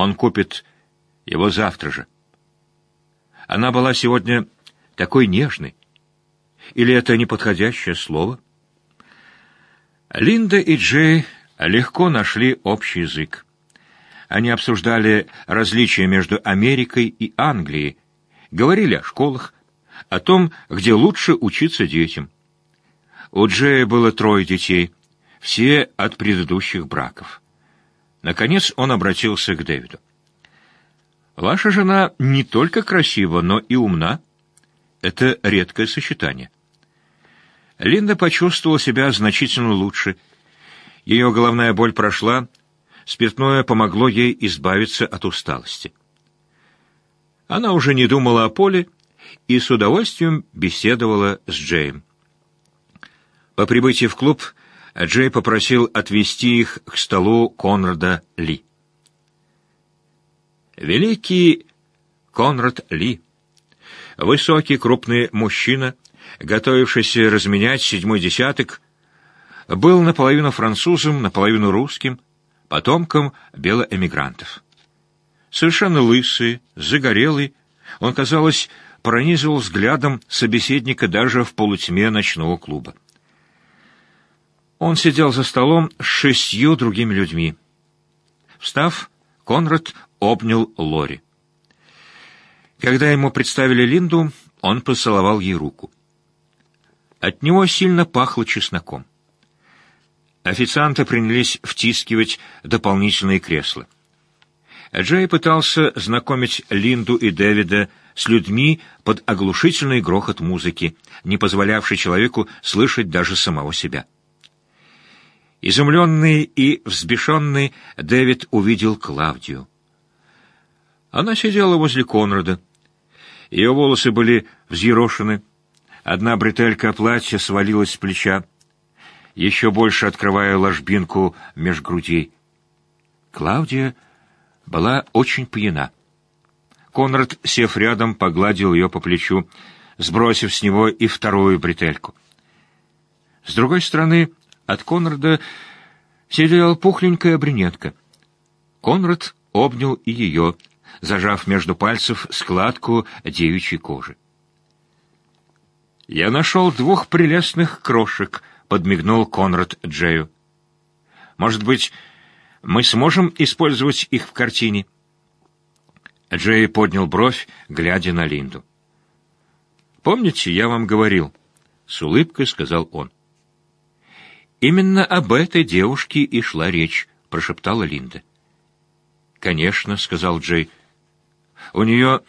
Он купит его завтра же. Она была сегодня такой нежной. Или это неподходящее слово? Линда и Джей легко нашли общий язык. Они обсуждали различия между Америкой и Англией, говорили о школах, о том, где лучше учиться детям. У Джея было трое детей, все от предыдущих браков. Наконец он обратился к Дэвиду. «Ваша жена не только красива, но и умна. Это редкое сочетание». Линда почувствовала себя значительно лучше. Ее головная боль прошла, спиртное помогло ей избавиться от усталости. Она уже не думала о Поле и с удовольствием беседовала с Джеем. По прибытии в клуб Джей попросил отвезти их к столу Конрада Ли. Великий Конрад Ли, высокий крупный мужчина, готовившийся разменять седьмой десяток, был наполовину французом, наполовину русским, потомком белоэмигрантов. Совершенно лысый, загорелый, он, казалось, пронизывал взглядом собеседника даже в полутьме ночного клуба. Он сидел за столом с шестью другими людьми. Встав, Конрад обнял Лори. Когда ему представили Линду, он поцеловал ей руку. От него сильно пахло чесноком. Официанты принялись втискивать дополнительные кресла. Джей пытался знакомить Линду и Дэвида с людьми под оглушительный грохот музыки, не позволявший человеку слышать даже самого себя. Изумленный и взбешенный, Дэвид увидел Клавдию. Она сидела возле Конрада. Ее волосы были взъерошены. Одна бретелька платья свалилась с плеча, еще больше открывая ложбинку меж грудей. Клавдия была очень пьяна. Конрад, сев рядом, погладил ее по плечу, сбросив с него и вторую бретельку. С другой стороны, от Конрада сидела пухленькая брюнетка. Конрад обнял и ее, зажав между пальцев складку девичьей кожи. «Я нашел двух прелестных крошек», — подмигнул Конрад Джею. «Может быть, мы сможем использовать их в картине?» Джей поднял бровь, глядя на Линду. «Помните, я вам говорил?» — с улыбкой сказал он. «Именно об этой девушке и шла речь», — прошептала Линда. «Конечно», — сказал Джей. «У нее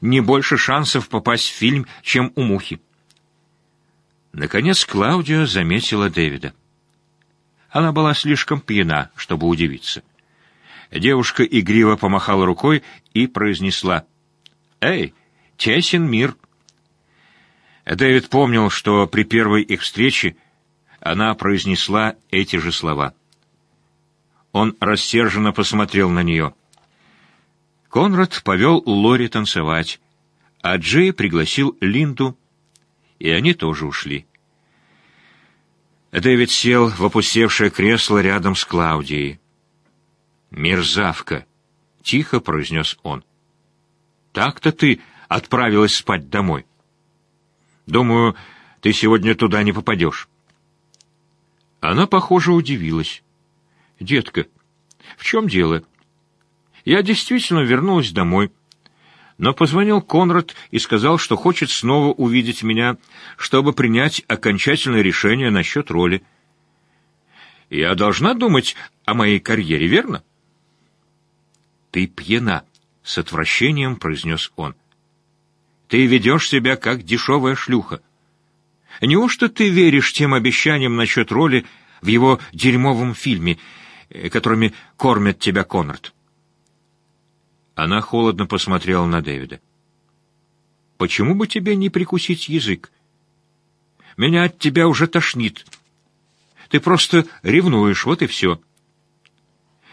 не больше шансов попасть в фильм, чем у Мухи». Наконец Клаудия заметила Дэвида. Она была слишком пьяна, чтобы удивиться. Девушка игриво помахала рукой и произнесла «Эй, тесен мир!» Дэвид помнил, что при первой их встрече она произнесла эти же слова. Он рассерженно посмотрел на нее. Конрад повел Лори танцевать, а Джей пригласил Линду, и они тоже ушли. Дэвид сел в опустевшее кресло рядом с Клаудией. «Мерзавка!» — тихо произнес он. «Так-то ты отправилась спать домой. Думаю, ты сегодня туда не попадешь». Она, похоже, удивилась. «Детка, в чем дело?» «Я действительно вернулась домой». Но позвонил Конрад и сказал, что хочет снова увидеть меня, чтобы принять окончательное решение насчет роли. Я должна думать о моей карьере, верно? Ты пьяна, — с отвращением произнес он. Ты ведешь себя как дешевая шлюха. Неужто ты веришь тем обещаниям насчет роли в его дерьмовом фильме, э, которыми кормят тебя Конрад?» Она холодно посмотрела на Дэвида. «Почему бы тебе не прикусить язык? Меня от тебя уже тошнит. Ты просто ревнуешь, вот и все.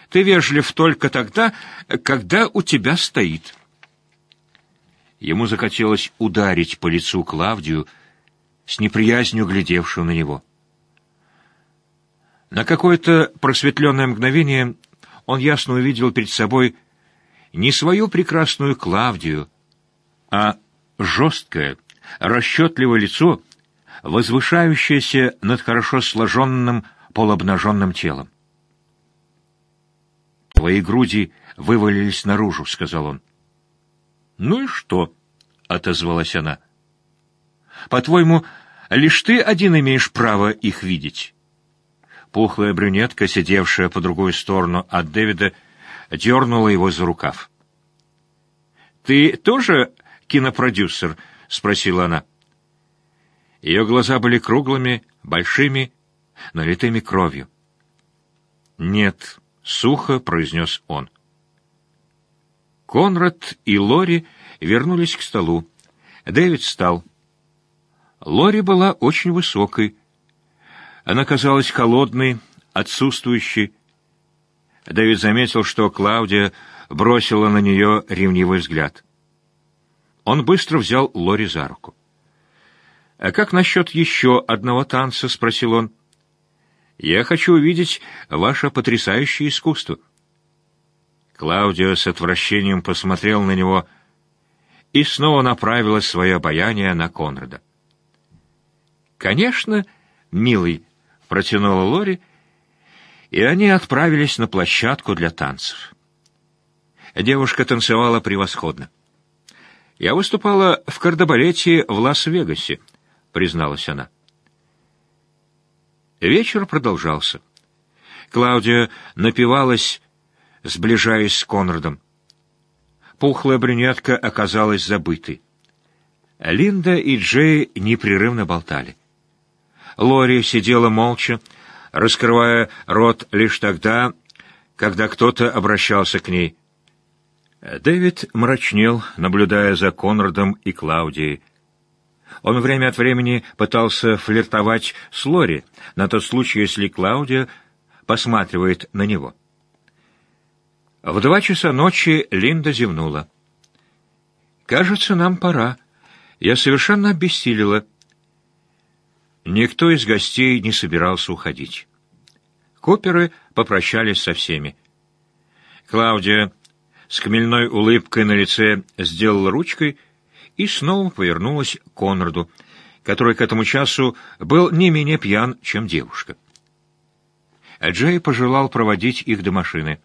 Ты вежлив только тогда, когда у тебя стоит». Ему захотелось ударить по лицу Клавдию, с неприязнью глядевшую на него. На какое-то просветленное мгновение он ясно увидел перед собой не свою прекрасную Клавдию, а жесткое, расчетливое лицо, возвышающееся над хорошо сложенным полуобнаженным телом. «Твои груди вывалились наружу», — сказал он. «Ну и что?» — отозвалась она. «По-твоему, лишь ты один имеешь право их видеть?» Пухлая брюнетка, сидевшая по другую сторону от Дэвида, дернула его за рукав. «Ты тоже кинопродюсер?» — спросила она. Ее глаза были круглыми, большими, налитыми кровью. «Нет», — сухо произнес он. Конрад и Лори вернулись к столу. Дэвид встал. Лори была очень высокой. Она казалась холодной, отсутствующей. Дэвид заметил, что Клаудия бросила на нее ревнивый взгляд. Он быстро взял Лори за руку. «А как насчет еще одного танца?» — спросил он. «Я хочу увидеть ваше потрясающее искусство». Клаудия с отвращением посмотрел на него и снова направила свое обаяние на Конрада. «Конечно, милый», — протянула Лори, и они отправились на площадку для танцев. Девушка танцевала превосходно. «Я выступала в кардебалете в Лас-Вегасе», — призналась она. Вечер продолжался. Клаудия напивалась, сближаясь с Конрадом. Пухлая брюнетка оказалась забытой. Линда и Джей непрерывно болтали. Лори сидела молча, раскрывая рот лишь тогда, когда кто-то обращался к ней. Дэвид мрачнел, наблюдая за Конрадом и Клаудией. Он время от времени пытался флиртовать с Лори, на тот случай, если Клаудия посматривает на него. В два часа ночи Линда зевнула. «Кажется, нам пора. Я совершенно обессилила». Никто из гостей не собирался уходить. Коперы попрощались со всеми. Клаудия с хмельной улыбкой на лице сделала ручкой и снова повернулась к Конраду, который к этому часу был не менее пьян, чем девушка. Джей пожелал проводить их до машины.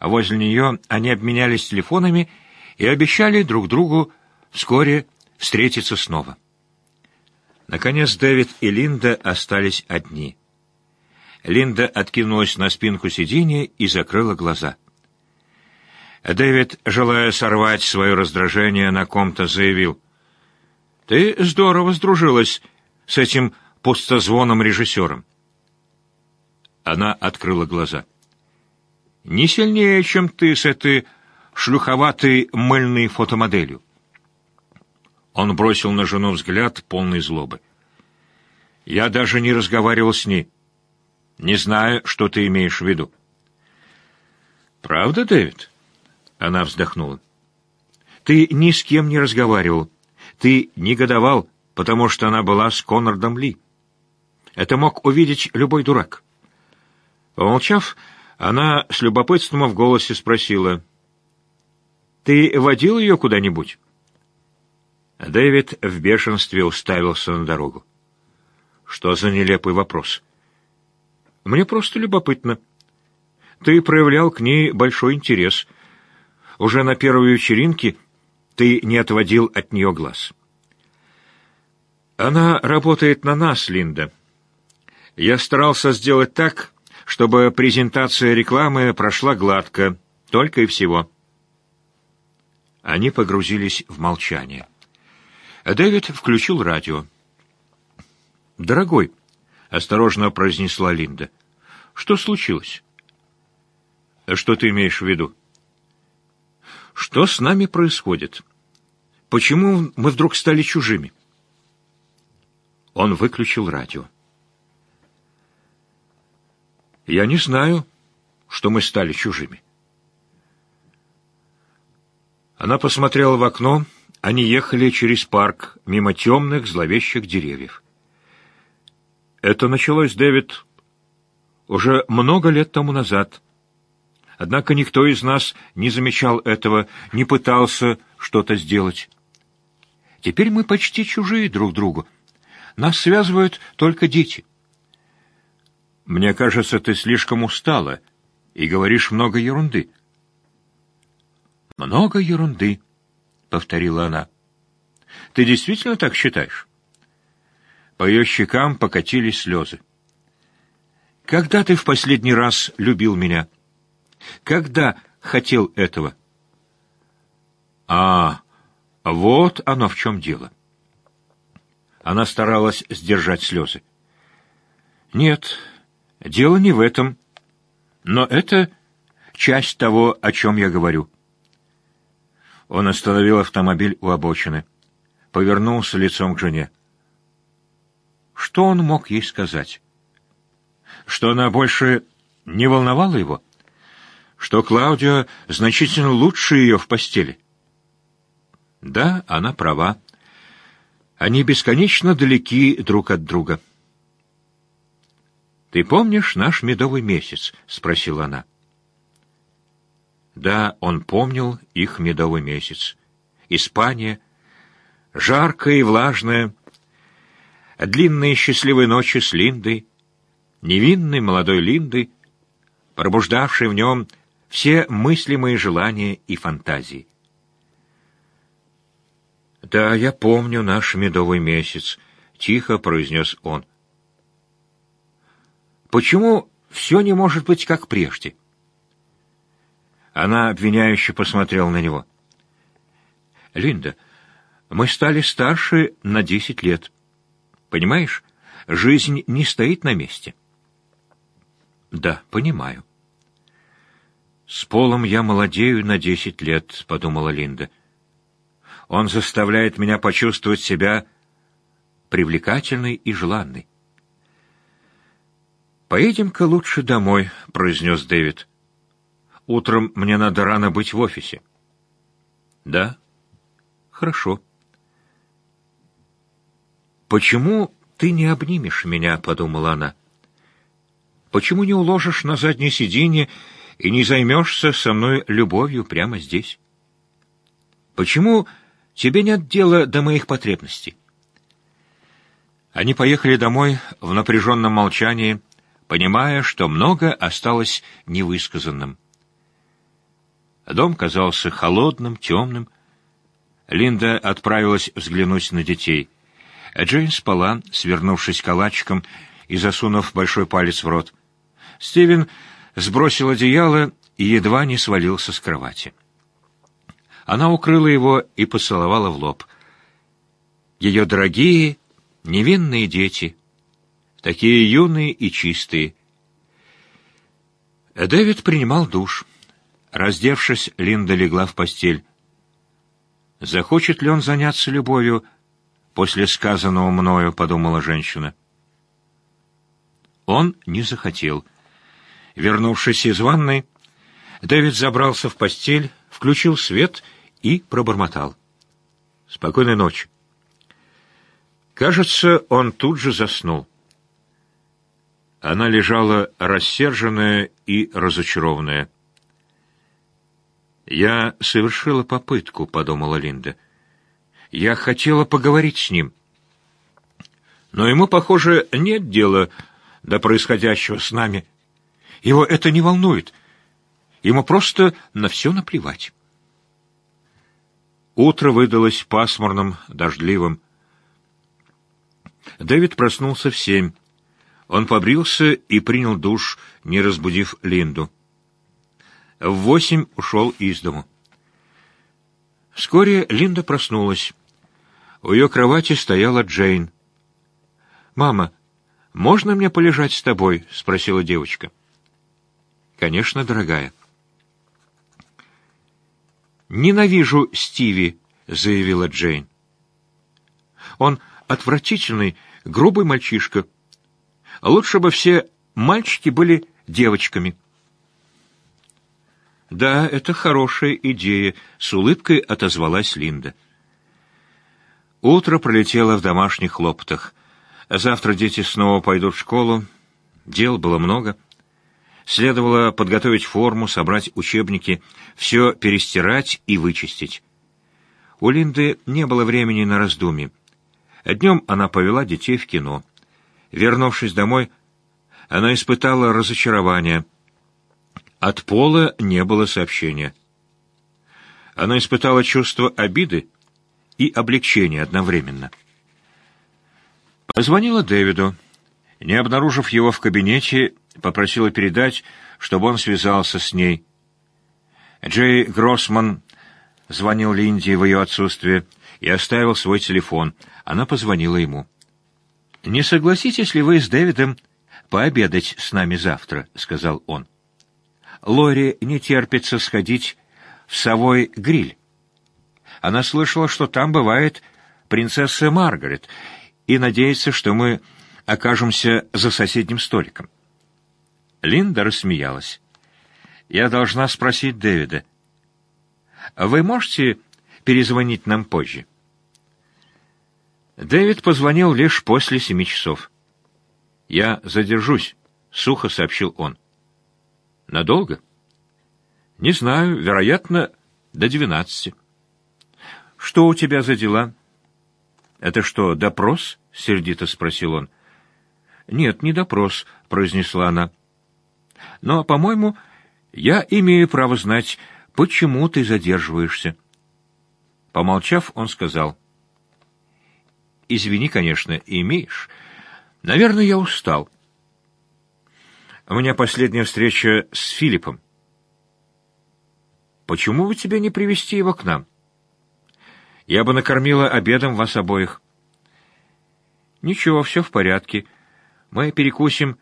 Возле нее они обменялись телефонами и обещали друг другу вскоре встретиться снова. Наконец Дэвид и Линда остались одни. Линда откинулась на спинку сиденья и закрыла глаза. Дэвид, желая сорвать свое раздражение на ком-то, заявил. «Ты здорово сдружилась с этим пустозвоном режиссером». Она открыла глаза. «Не сильнее, чем ты с этой шлюховатой мыльной фотомоделью». Он бросил на жену взгляд, полный злобы. «Я даже не разговаривал с ней. Не знаю, что ты имеешь в виду». «Правда, Дэвид?» Она вздохнула. «Ты ни с кем не разговаривал. Ты негодовал, потому что она была с Коннордом Ли. Это мог увидеть любой дурак». Помолчав, она с любопытством в голосе спросила. «Ты водил ее куда-нибудь?» Дэвид в бешенстве уставился на дорогу. «Что за нелепый вопрос?» «Мне просто любопытно. Ты проявлял к ней большой интерес» Уже на первой вечеринке ты не отводил от нее глаз. Она работает на нас, Линда. Я старался сделать так, чтобы презентация рекламы прошла гладко, только и всего. Они погрузились в молчание. Дэвид включил радио. «Дорогой», — осторожно произнесла Линда, — «что случилось?» «Что ты имеешь в виду?» Что с нами происходит? Почему мы вдруг стали чужими? Он выключил радио. Я не знаю, что мы стали чужими. Она посмотрела в окно, они ехали через парк, мимо темных, зловещих деревьев. Это началось, Дэвид, уже много лет тому назад. Однако никто из нас не замечал этого, не пытался что-то сделать. Теперь мы почти чужие друг другу. Нас связывают только дети. Мне кажется, ты слишком устала и говоришь много ерунды. Много ерунды, повторила она. Ты действительно так считаешь? По ее щекам покатились слезы. Когда ты в последний раз любил меня? Когда хотел этого? А, вот оно в чем дело. Она старалась сдержать слезы. Нет, дело не в этом. Но это часть того, о чем я говорю. Он остановил автомобиль у обочины, повернулся лицом к жене. Что он мог ей сказать? Что она больше не волновала его? Что Клаудио значительно лучше ее в постели? Да, она права. Они бесконечно далеки друг от друга. «Ты помнишь наш медовый месяц?» — спросила она. Да, он помнил их медовый месяц. Испания, жаркая и влажная, длинные счастливые ночи с Линдой, невинной молодой Линдой, пробуждавшей в нем все мыслимые желания и фантазии. «Да, я помню наш медовый месяц», — тихо произнес он. «Почему все не может быть как прежде?» Она обвиняюще посмотрела на него. «Линда, мы стали старше на десять лет. Понимаешь, жизнь не стоит на месте». «Да, понимаю». «С Полом я молодею на десять лет», — подумала Линда. Он заставляет меня почувствовать себя привлекательной и желанной. «Поедем-ка лучше домой», — произнес Дэвид. «Утром мне надо рано быть в офисе». «Да? Хорошо». «Почему ты не обнимешь меня?» — подумала она. «Почему не уложишь на заднее сиденье и не займешься со мной любовью прямо здесь? Почему Тебе нет дела до моих потребностей. Они поехали домой в напряженном молчании, понимая, что много осталось невысказанным. Дом казался холодным, темным. Линда отправилась взглянуть на детей. Джейн спала, свернувшись калачиком и засунув большой палец в рот. Стивен сбросил одеяло и едва не свалился с кровати. Она укрыла его и поцеловала в лоб. Ее дорогие, невинные дети, такие юные и чистые. Дэвид принимал душ. Раздевшись, Линда легла в постель. «Захочет ли он заняться любовью после сказанного мною?» — подумала женщина. Он не захотел. Вернувшись из ванной, Дэвид забрался в постель, включил свет и пробормотал. «Спокойной ночи». Кажется, он тут же заснул. Она лежала рассерженная и разочарованная. «Я совершила попытку», — подумала Линда. «Я хотела поговорить с ним». Но ему, похоже, нет дела до происходящего с нами. Его это не волнует. Ему просто на все наплевать. Утро выдалось пасмурным, дождливым. Дэвид проснулся в семь. Он побрился и принял душ, не разбудив Линду. В восемь ушел из дому. Вскоре Линда проснулась. У ее кровати стояла Джейн. «Мама, можно мне полежать с тобой?» — спросила девочка. «Конечно, дорогая». «Ненавижу Стиви», — заявила Джейн. «Он отвратительный, грубый мальчишка. Лучше бы все мальчики были девочками». «Да, это хорошая идея», — с улыбкой отозвалась Линда. Утро пролетело в домашних хлопотах. Завтра дети снова пойдут в школу. Дел было много. Следовало подготовить форму, собрать учебники, все перестирать и вычистить. У Линды не было времени на раздумье. Днем она повела детей в кино. Вернувшись домой, она испытала разочарование. От Пола не было сообщения. Она испытала чувство обиды и облегчения одновременно. Позвонила Дэвиду. Не обнаружив его в кабинете, попросила передать, чтобы он связался с ней. Джей Гроссман звонил Линде в ее отсутствие и оставил свой телефон. Она позвонила ему. «Не согласитесь ли вы с Дэвидом пообедать с нами завтра?» — сказал он. «Лори не терпится сходить в совой гриль. Она слышала, что там бывает принцесса Маргарет, и надеется, что мы окажемся за соседним столиком». Линда рассмеялась. «Я должна спросить Дэвида. Вы можете перезвонить нам позже?» Дэвид позвонил лишь после семи часов. «Я задержусь», — сухо сообщил он. «Надолго?» «Не знаю, вероятно, до двенадцати». «Что у тебя за дела?» «Это что, допрос?» — сердито спросил он. «Нет, не допрос», — произнесла она. Но, по-моему, я имею право знать, почему ты задерживаешься. Помолчав, он сказал. Извини, конечно, имеешь. Наверное, я устал. У меня последняя встреча с Филиппом. Почему бы тебе не привести его к нам? Я бы накормила обедом вас обоих. Ничего, все в порядке. Мы перекусим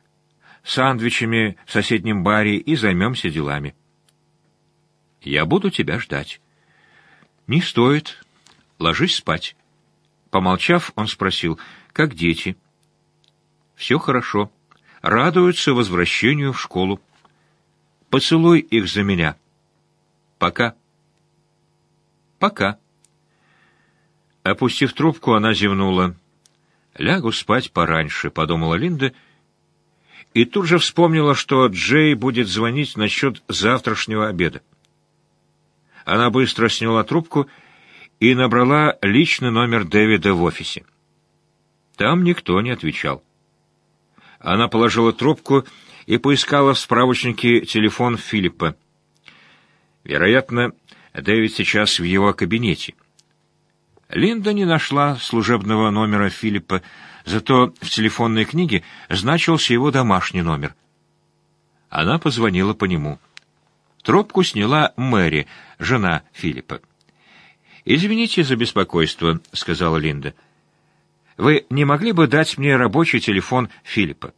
сандвичами в соседнем баре и займемся делами. Я буду тебя ждать. Не стоит. Ложись спать. Помолчав, он спросил, как дети? Все хорошо. Радуются возвращению в школу. Поцелуй их за меня. Пока. Пока. Опустив трубку, она зевнула. «Лягу спать пораньше», — подумала Линда, — и тут же вспомнила, что Джей будет звонить насчет завтрашнего обеда. Она быстро сняла трубку и набрала личный номер Дэвида в офисе. Там никто не отвечал. Она положила трубку и поискала в справочнике телефон Филиппа. Вероятно, Дэвид сейчас в его кабинете. Линда не нашла служебного номера Филиппа, зато в телефонной книге значился его домашний номер. Она позвонила по нему. Трубку сняла Мэри, жена Филиппа. «Извините за беспокойство», — сказала Линда. «Вы не могли бы дать мне рабочий телефон Филиппа?»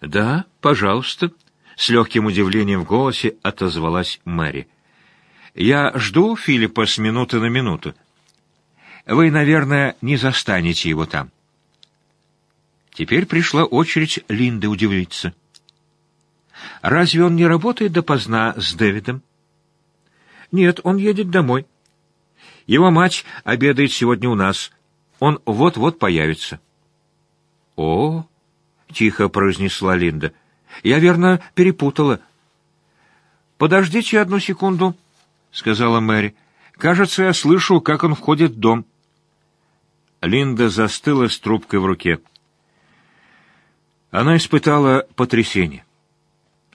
«Да, пожалуйста», — с легким удивлением в голосе отозвалась Мэри. «Я жду Филиппа с минуты на минуту. Вы, наверное, не застанете его там». Теперь пришла очередь Линды удивиться. «Разве он не работает допоздна с Дэвидом?» «Нет, он едет домой. Его мать обедает сегодня у нас. Он вот-вот появится». «О!» — тихо произнесла Линда. «Я, верно, перепутала». «Подождите одну секунду», — сказала Мэри. «Кажется, я слышу, как он входит в дом». Линда застыла с трубкой в руке. Она испытала потрясение.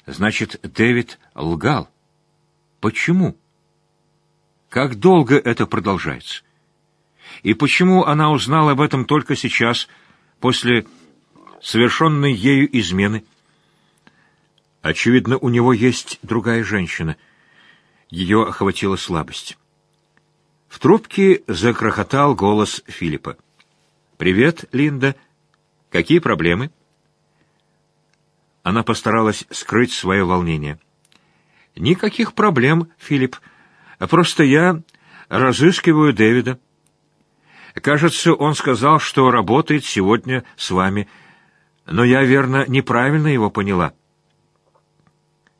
Значит, Дэвид лгал. Почему? Как долго это продолжается? И почему она узнала об этом только сейчас, после совершенной ею измены? Очевидно, у него есть другая женщина. Ее охватила слабость. В трубке закрохотал голос Филиппа. «Привет, Линда. Какие проблемы?» Она постаралась скрыть свое волнение. «Никаких проблем, Филипп. Просто я разыскиваю Дэвида. Кажется, он сказал, что работает сегодня с вами, но я, верно, неправильно его поняла».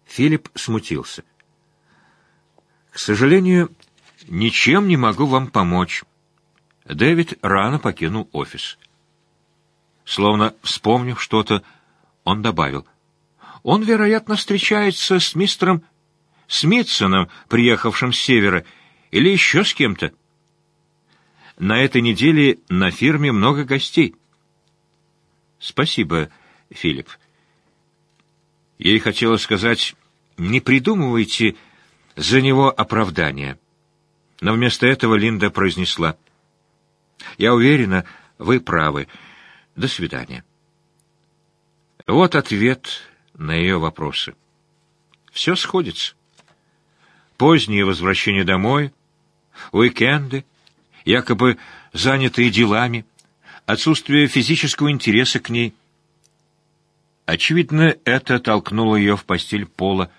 Филипп смутился. «К сожалению, ничем не могу вам помочь». Дэвид рано покинул офис. Словно вспомнив что-то, он добавил — Он, вероятно, встречается с мистером Смитсоном, приехавшим с севера, или еще с кем-то. На этой неделе на фирме много гостей. Спасибо, Филипп. Ей хотелось сказать, не придумывайте за него оправдания. Но вместо этого Линда произнесла, «Я уверена, вы правы. До свидания». Вот ответ на ее вопросы. Все сходится. Позднее возвращение домой, уикенды, якобы занятые делами, отсутствие физического интереса к ней. Очевидно, это толкнуло ее в постель пола,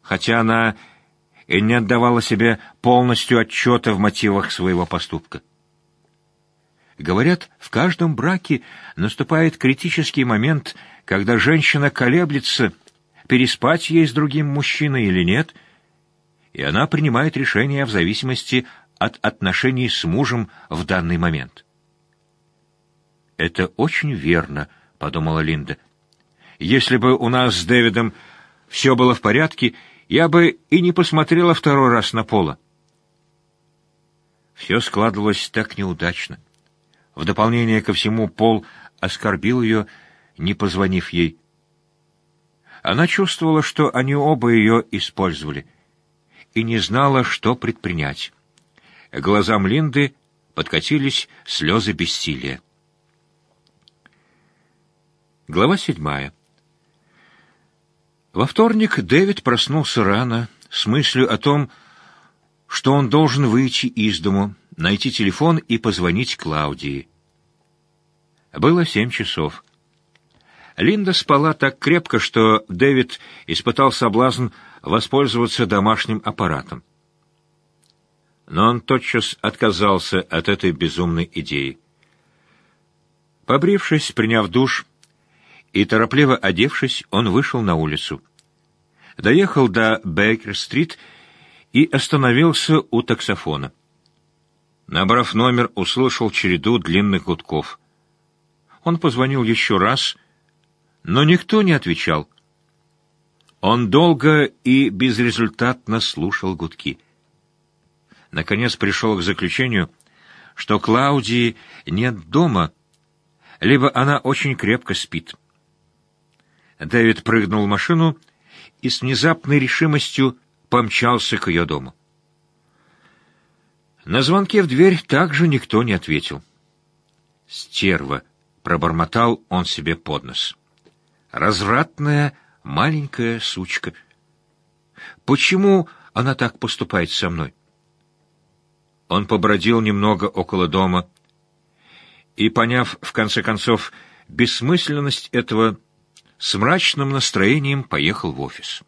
хотя она и не отдавала себе полностью отчета в мотивах своего поступка. Говорят, в каждом браке наступает критический момент, когда женщина колеблется, переспать ей с другим мужчиной или нет, и она принимает решение в зависимости от отношений с мужем в данный момент. «Это очень верно», — подумала Линда. «Если бы у нас с Дэвидом все было в порядке, я бы и не посмотрела второй раз на Пола». Все складывалось так неудачно. В дополнение ко всему Пол оскорбил ее, не позвонив ей. Она чувствовала, что они оба ее использовали, и не знала, что предпринять. Глазам Линды подкатились слезы бессилия. Глава седьмая. Во вторник Дэвид проснулся рано с мыслью о том, что он должен выйти из дому, найти телефон и позвонить Клаудии. Было семь часов. Линда спала так крепко, что Дэвид испытал соблазн воспользоваться домашним аппаратом. Но он тотчас отказался от этой безумной идеи. Побрившись, приняв душ и торопливо одевшись, он вышел на улицу. Доехал до Бейкер-стрит и остановился у таксофона. Набрав номер, услышал череду длинных гудков. Он позвонил еще раз, но никто не отвечал. Он долго и безрезультатно слушал гудки. Наконец пришел к заключению, что Клаудии нет дома, либо она очень крепко спит. Дэвид прыгнул в машину и с внезапной решимостью помчался к ее дому. На звонке в дверь также никто не ответил. «Стерва!» — пробормотал он себе под нос. «Развратная маленькая сучка. Почему она так поступает со мной?» Он побродил немного около дома и, поняв, в конце концов, бессмысленность этого, с мрачным настроением поехал в офис.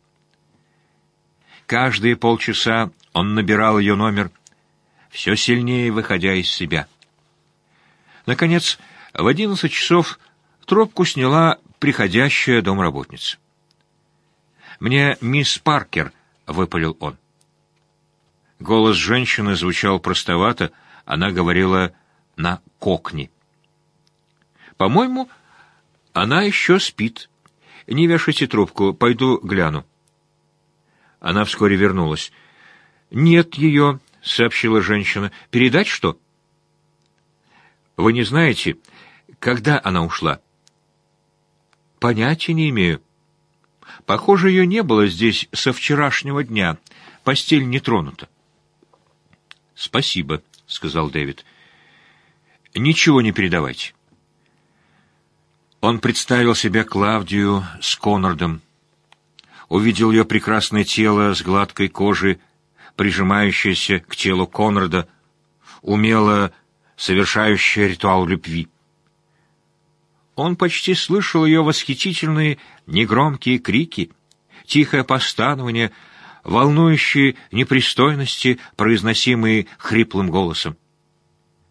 Каждые полчаса он набирал ее номер, все сильнее выходя из себя. Наконец, в одиннадцать часов трубку сняла приходящая домработница. «Мне мисс Паркер», — выпалил он. Голос женщины звучал простовато, она говорила на кокни. «По-моему, она еще спит. Не вешайте трубку, пойду гляну». Она вскоре вернулась. «Нет ее», — сообщила женщина. «Передать что?» «Вы не знаете, когда она ушла?» «Понятия не имею. Похоже, ее не было здесь со вчерашнего дня. Постель не тронута». «Спасибо», — сказал Дэвид. «Ничего не передавайте». Он представил себе Клавдию с Коннордом, увидел ее прекрасное тело с гладкой кожей, прижимающееся к телу Конрада, умело совершающее ритуал любви. Он почти слышал ее восхитительные негромкие крики, тихое постановление, волнующие непристойности, произносимые хриплым голосом.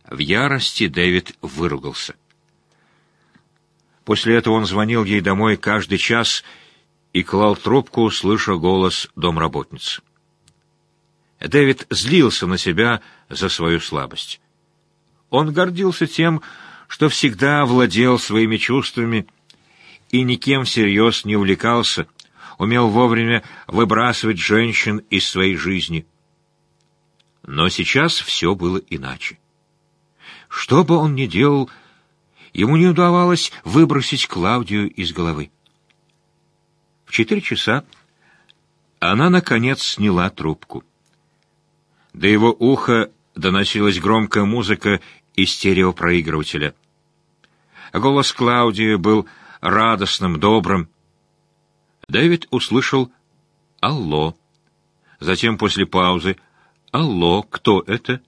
В ярости Дэвид выругался. После этого он звонил ей домой каждый час и клал трубку, слыша голос домработницы. Дэвид злился на себя за свою слабость. Он гордился тем, что всегда владел своими чувствами и никем всерьез не увлекался, умел вовремя выбрасывать женщин из своей жизни. Но сейчас все было иначе. Что бы он ни делал, ему не удавалось выбросить Клаудию из головы. В четыре часа она, наконец, сняла трубку. До его уха доносилась громкая музыка из стереопроигрывателя. Голос Клаудии был радостным, добрым. Дэвид услышал «Алло». Затем после паузы «Алло, кто это?»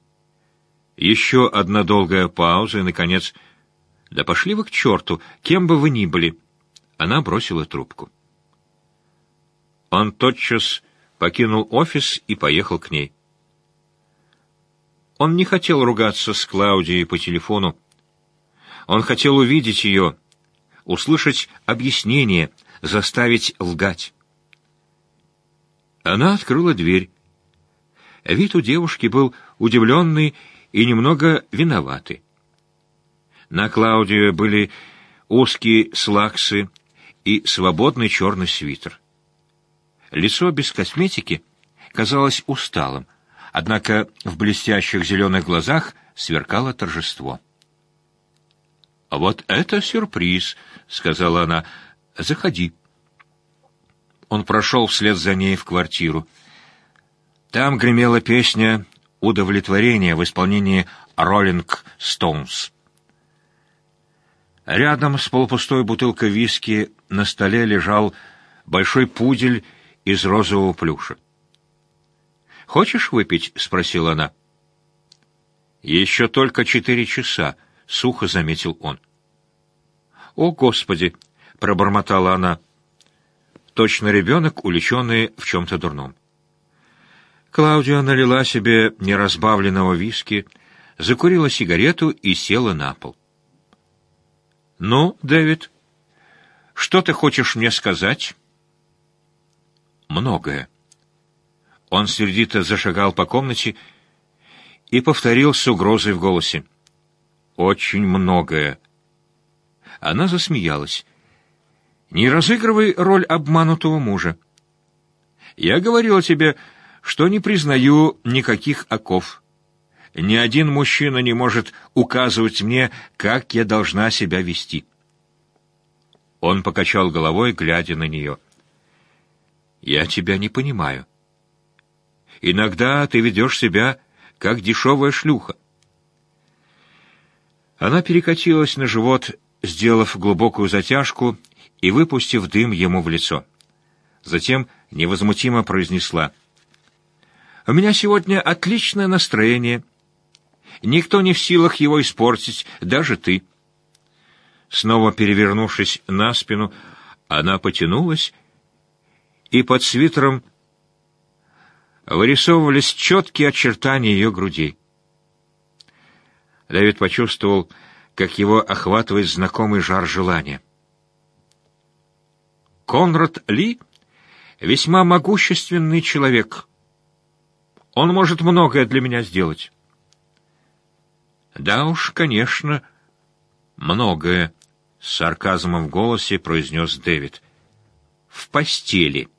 Еще одна долгая пауза, и, наконец, «Да пошли вы к черту, кем бы вы ни были!» Она бросила трубку. Он тотчас покинул офис и поехал к ней. Он не хотел ругаться с Клаудией по телефону. Он хотел увидеть ее, услышать объяснение, заставить лгать. Она открыла дверь. Вид у девушки был удивленный и немного виноватый. На Клаудию были узкие слаксы и свободный черный свитер. Лицо без косметики казалось усталым, однако в блестящих зеленых глазах сверкало торжество. «А «Вот это сюрприз», — сказала она. «Заходи». Он прошел вслед за ней в квартиру. Там гремела песня «Удовлетворение» в исполнении «Роллинг Стоунс». Рядом с полупустой бутылкой виски на столе лежал большой пудель из розового плюша. «Хочешь выпить?» — спросила она. «Еще только четыре часа», — сухо заметил он. «О, Господи!» — пробормотала она. Точно ребенок, уличенный в чем-то дурном. Клаудия налила себе неразбавленного виски, закурила сигарету и села на пол. «Ну, Дэвид, что ты хочешь мне сказать?» «Многое». Он сердито зашагал по комнате и повторил с угрозой в голосе. «Очень многое». Она засмеялась. «Не разыгрывай роль обманутого мужа. Я говорила тебе, что не признаю никаких оков. Ни один мужчина не может указывать мне, как я должна себя вести». Он покачал головой, глядя на нее. «Я тебя не понимаю. Иногда ты ведешь себя, как дешевая шлюха». Она перекатилась на живот сделав глубокую затяжку и выпустив дым ему в лицо. Затем невозмутимо произнесла. «У меня сегодня отличное настроение. Никто не в силах его испортить, даже ты». Снова перевернувшись на спину, она потянулась, и под свитером вырисовывались четкие очертания ее грудей. Давид почувствовал, как его охватывает знакомый жар желания. Конрад Ли — весьма могущественный человек. Он может многое для меня сделать. Да уж, конечно, многое, — с сарказмом в голосе произнес Дэвид. В постели.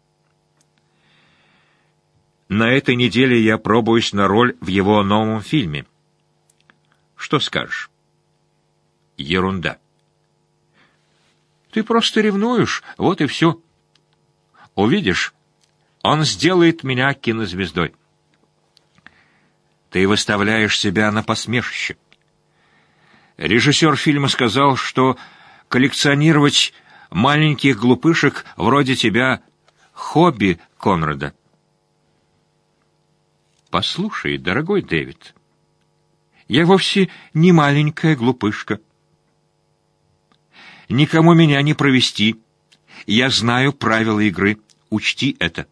На этой неделе я пробуюсь на роль в его новом фильме. Что скажешь? ерунда. Ты просто ревнуешь, вот и все. Увидишь, он сделает меня кинозвездой. Ты выставляешь себя на посмешище. Режиссер фильма сказал, что коллекционировать маленьких глупышек вроде тебя — хобби Конрада. Послушай, дорогой Дэвид, я вовсе не маленькая глупышка. Никому меня не провести. Я знаю правила игры. Учти это.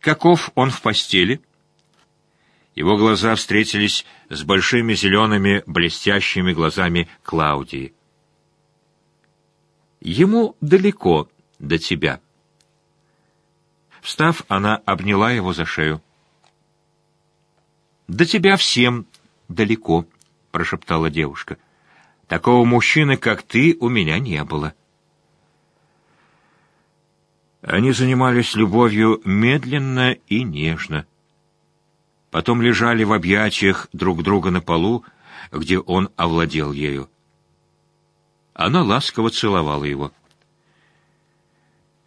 Каков он в постели? Его глаза встретились с большими зелеными блестящими глазами Клаудии. Ему далеко до тебя. Встав, она обняла его за шею. «До тебя всем далеко», — прошептала девушка. Такого мужчины, как ты, у меня не было. Они занимались любовью медленно и нежно. Потом лежали в объятиях друг друга на полу, где он овладел ею. Она ласково целовала его.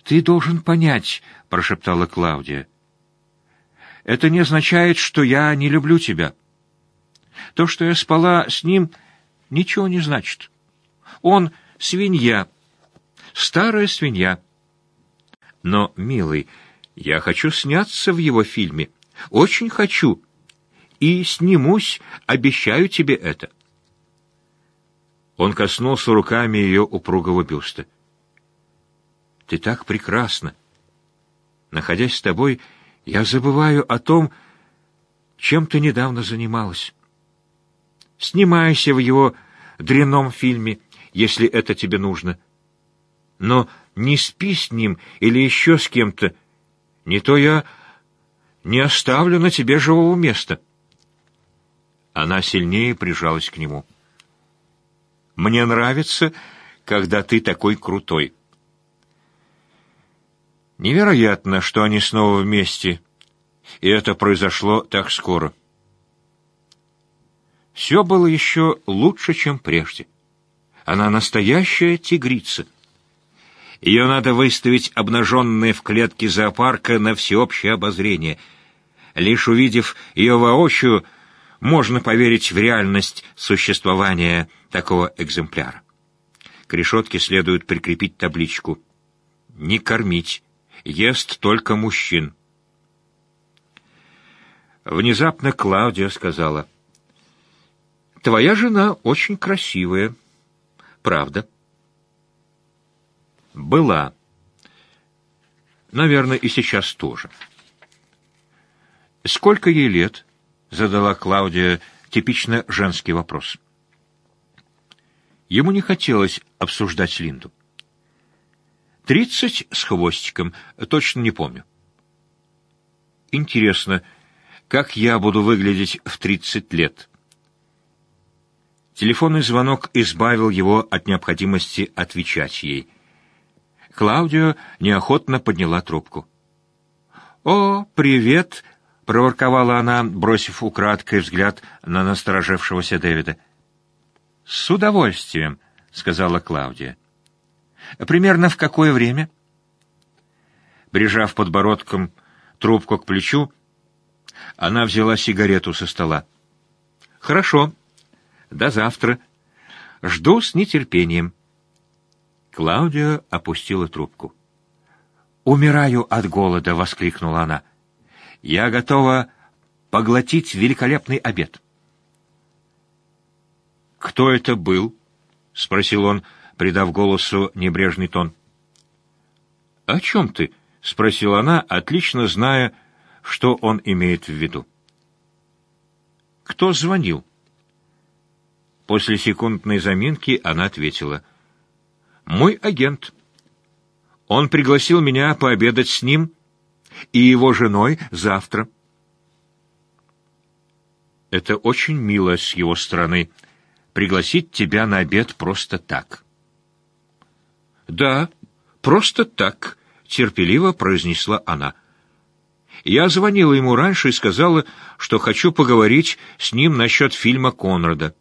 «Ты должен понять», — прошептала Клаудия. «Это не означает, что я не люблю тебя. То, что я спала с ним, ничего не значит. Он — свинья, старая свинья. Но, милый, я хочу сняться в его фильме. Очень хочу. И снимусь, обещаю тебе это». Он коснулся руками ее упругого бюста. «Ты так прекрасна! Находясь с тобой, я забываю о том, чем ты недавно занималась. Снимайся в его дрянном фильме, если это тебе нужно. Но не спи с ним или еще с кем-то, не то я не оставлю на тебе живого места». Она сильнее прижалась к нему. Мне нравится, когда ты такой крутой. Невероятно, что они снова вместе, и это произошло так скоро. Все было еще лучше, чем прежде. Она настоящая тигрица. Ее надо выставить обнаженной в клетке зоопарка на всеобщее обозрение. Лишь увидев ее воочию, можно поверить в реальность существования такого экземпляра. К решетке следует прикрепить табличку «Не кормить, ест только мужчин». Внезапно Клаудия сказала, «Твоя жена очень красивая, правда?» «Была. Наверное, и сейчас тоже». «Сколько ей лет?» — задала Клаудия типично женский вопрос. Ему не хотелось обсуждать Линду. «Тридцать с хвостиком, точно не помню». «Интересно, как я буду выглядеть в тридцать лет?» Телефонный звонок избавил его от необходимости отвечать ей. Клаудио неохотно подняла трубку. «О, привет!» проворковала она, бросив украдкой взгляд на насторожившегося Дэвида. «С удовольствием», — сказала Клаудия. «Примерно в какое время?» Прижав подбородком трубку к плечу, она взяла сигарету со стола. «Хорошо. До завтра. Жду с нетерпением». Клаудия опустила трубку. «Умираю от голода!» — воскликнула она. Я готова поглотить великолепный обед. «Кто это был?» — спросил он, придав голосу небрежный тон. «О чем ты?» — спросила она, отлично зная, что он имеет в виду. «Кто звонил?» После секундной заминки она ответила. «Мой агент. Он пригласил меня пообедать с ним и его женой завтра. Это очень мило с его стороны — пригласить тебя на обед просто так. «Да, просто так», — терпеливо произнесла она. Я звонила ему раньше и сказала, что хочу поговорить с ним насчет фильма Конрада.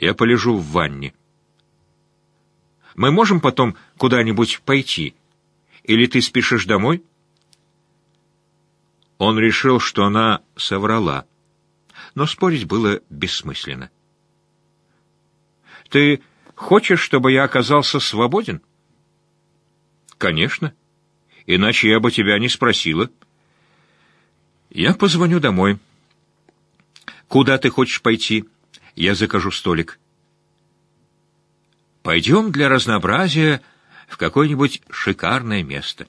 Я полежу в ванне. Мы можем потом куда-нибудь пойти? Или ты спешишь домой?» Он решил, что она соврала, но спорить было бессмысленно. «Ты хочешь, чтобы я оказался свободен?» «Конечно. Иначе я бы тебя не спросила». «Я позвоню домой». «Куда ты хочешь пойти?» «Я закажу столик». «Пойдем для разнообразия в какое-нибудь шикарное место».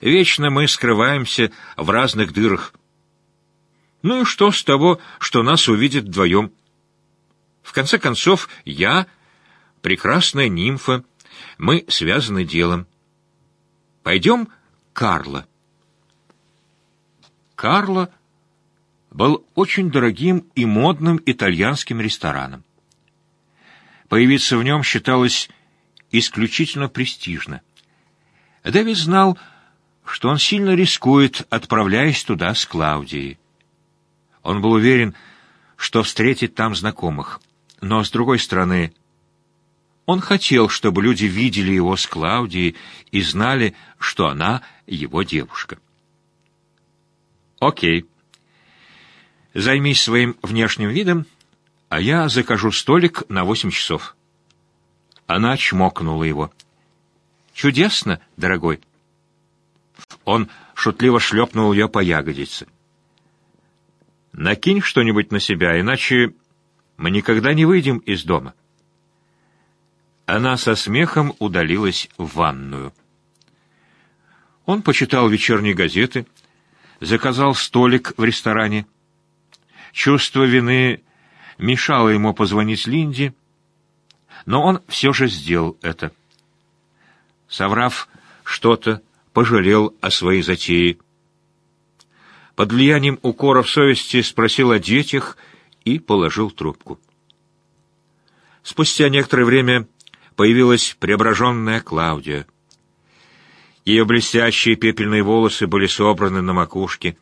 Вечно мы скрываемся в разных дырах. Ну и что с того, что нас увидят вдвоем? В конце концов, я — прекрасная нимфа, мы связаны делом. Пойдем Карло. Карло был очень дорогим и модным итальянским рестораном. появиться в нем считалось исключительно престижно. Дэвид знал, что он сильно рискует, отправляясь туда с Клаудией. Он был уверен, что встретит там знакомых, но, с другой стороны, он хотел, чтобы люди видели его с Клаудией и знали, что она его девушка. «Окей. Займись своим внешним видом, а я закажу столик на восемь часов». Она чмокнула его. «Чудесно, дорогой». Он шутливо шлепнул ее по ягодице. «Накинь что-нибудь на себя, иначе мы никогда не выйдем из дома». Она со смехом удалилась в ванную. Он почитал вечерние газеты, заказал столик в ресторане. Чувство вины мешало ему позвонить Линде, но он все же сделал это. Соврав что-то, пожалел о своей затее. Под влиянием укоров совести спросил о детях и положил трубку. Спустя некоторое время появилась преображенная Клаудия. Ее блестящие пепельные волосы были собраны на макушке.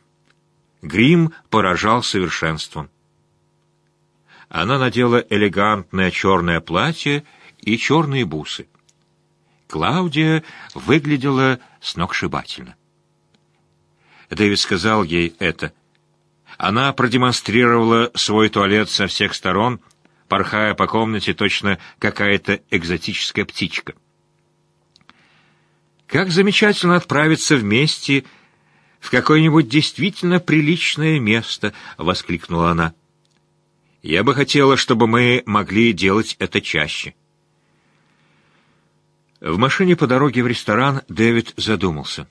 Грим поражал совершенством. Она надела элегантное черное платье и черные бусы. Клаудия выглядела сногсшибательно. Дэвид сказал ей это. Она продемонстрировала свой туалет со всех сторон — порхая по комнате точно какая-то экзотическая птичка. Как замечательно отправиться вместе в какое-нибудь действительно приличное место, воскликнула она. Я бы хотела, чтобы мы могли делать это чаще. В машине по дороге в ресторан Дэвид задумался.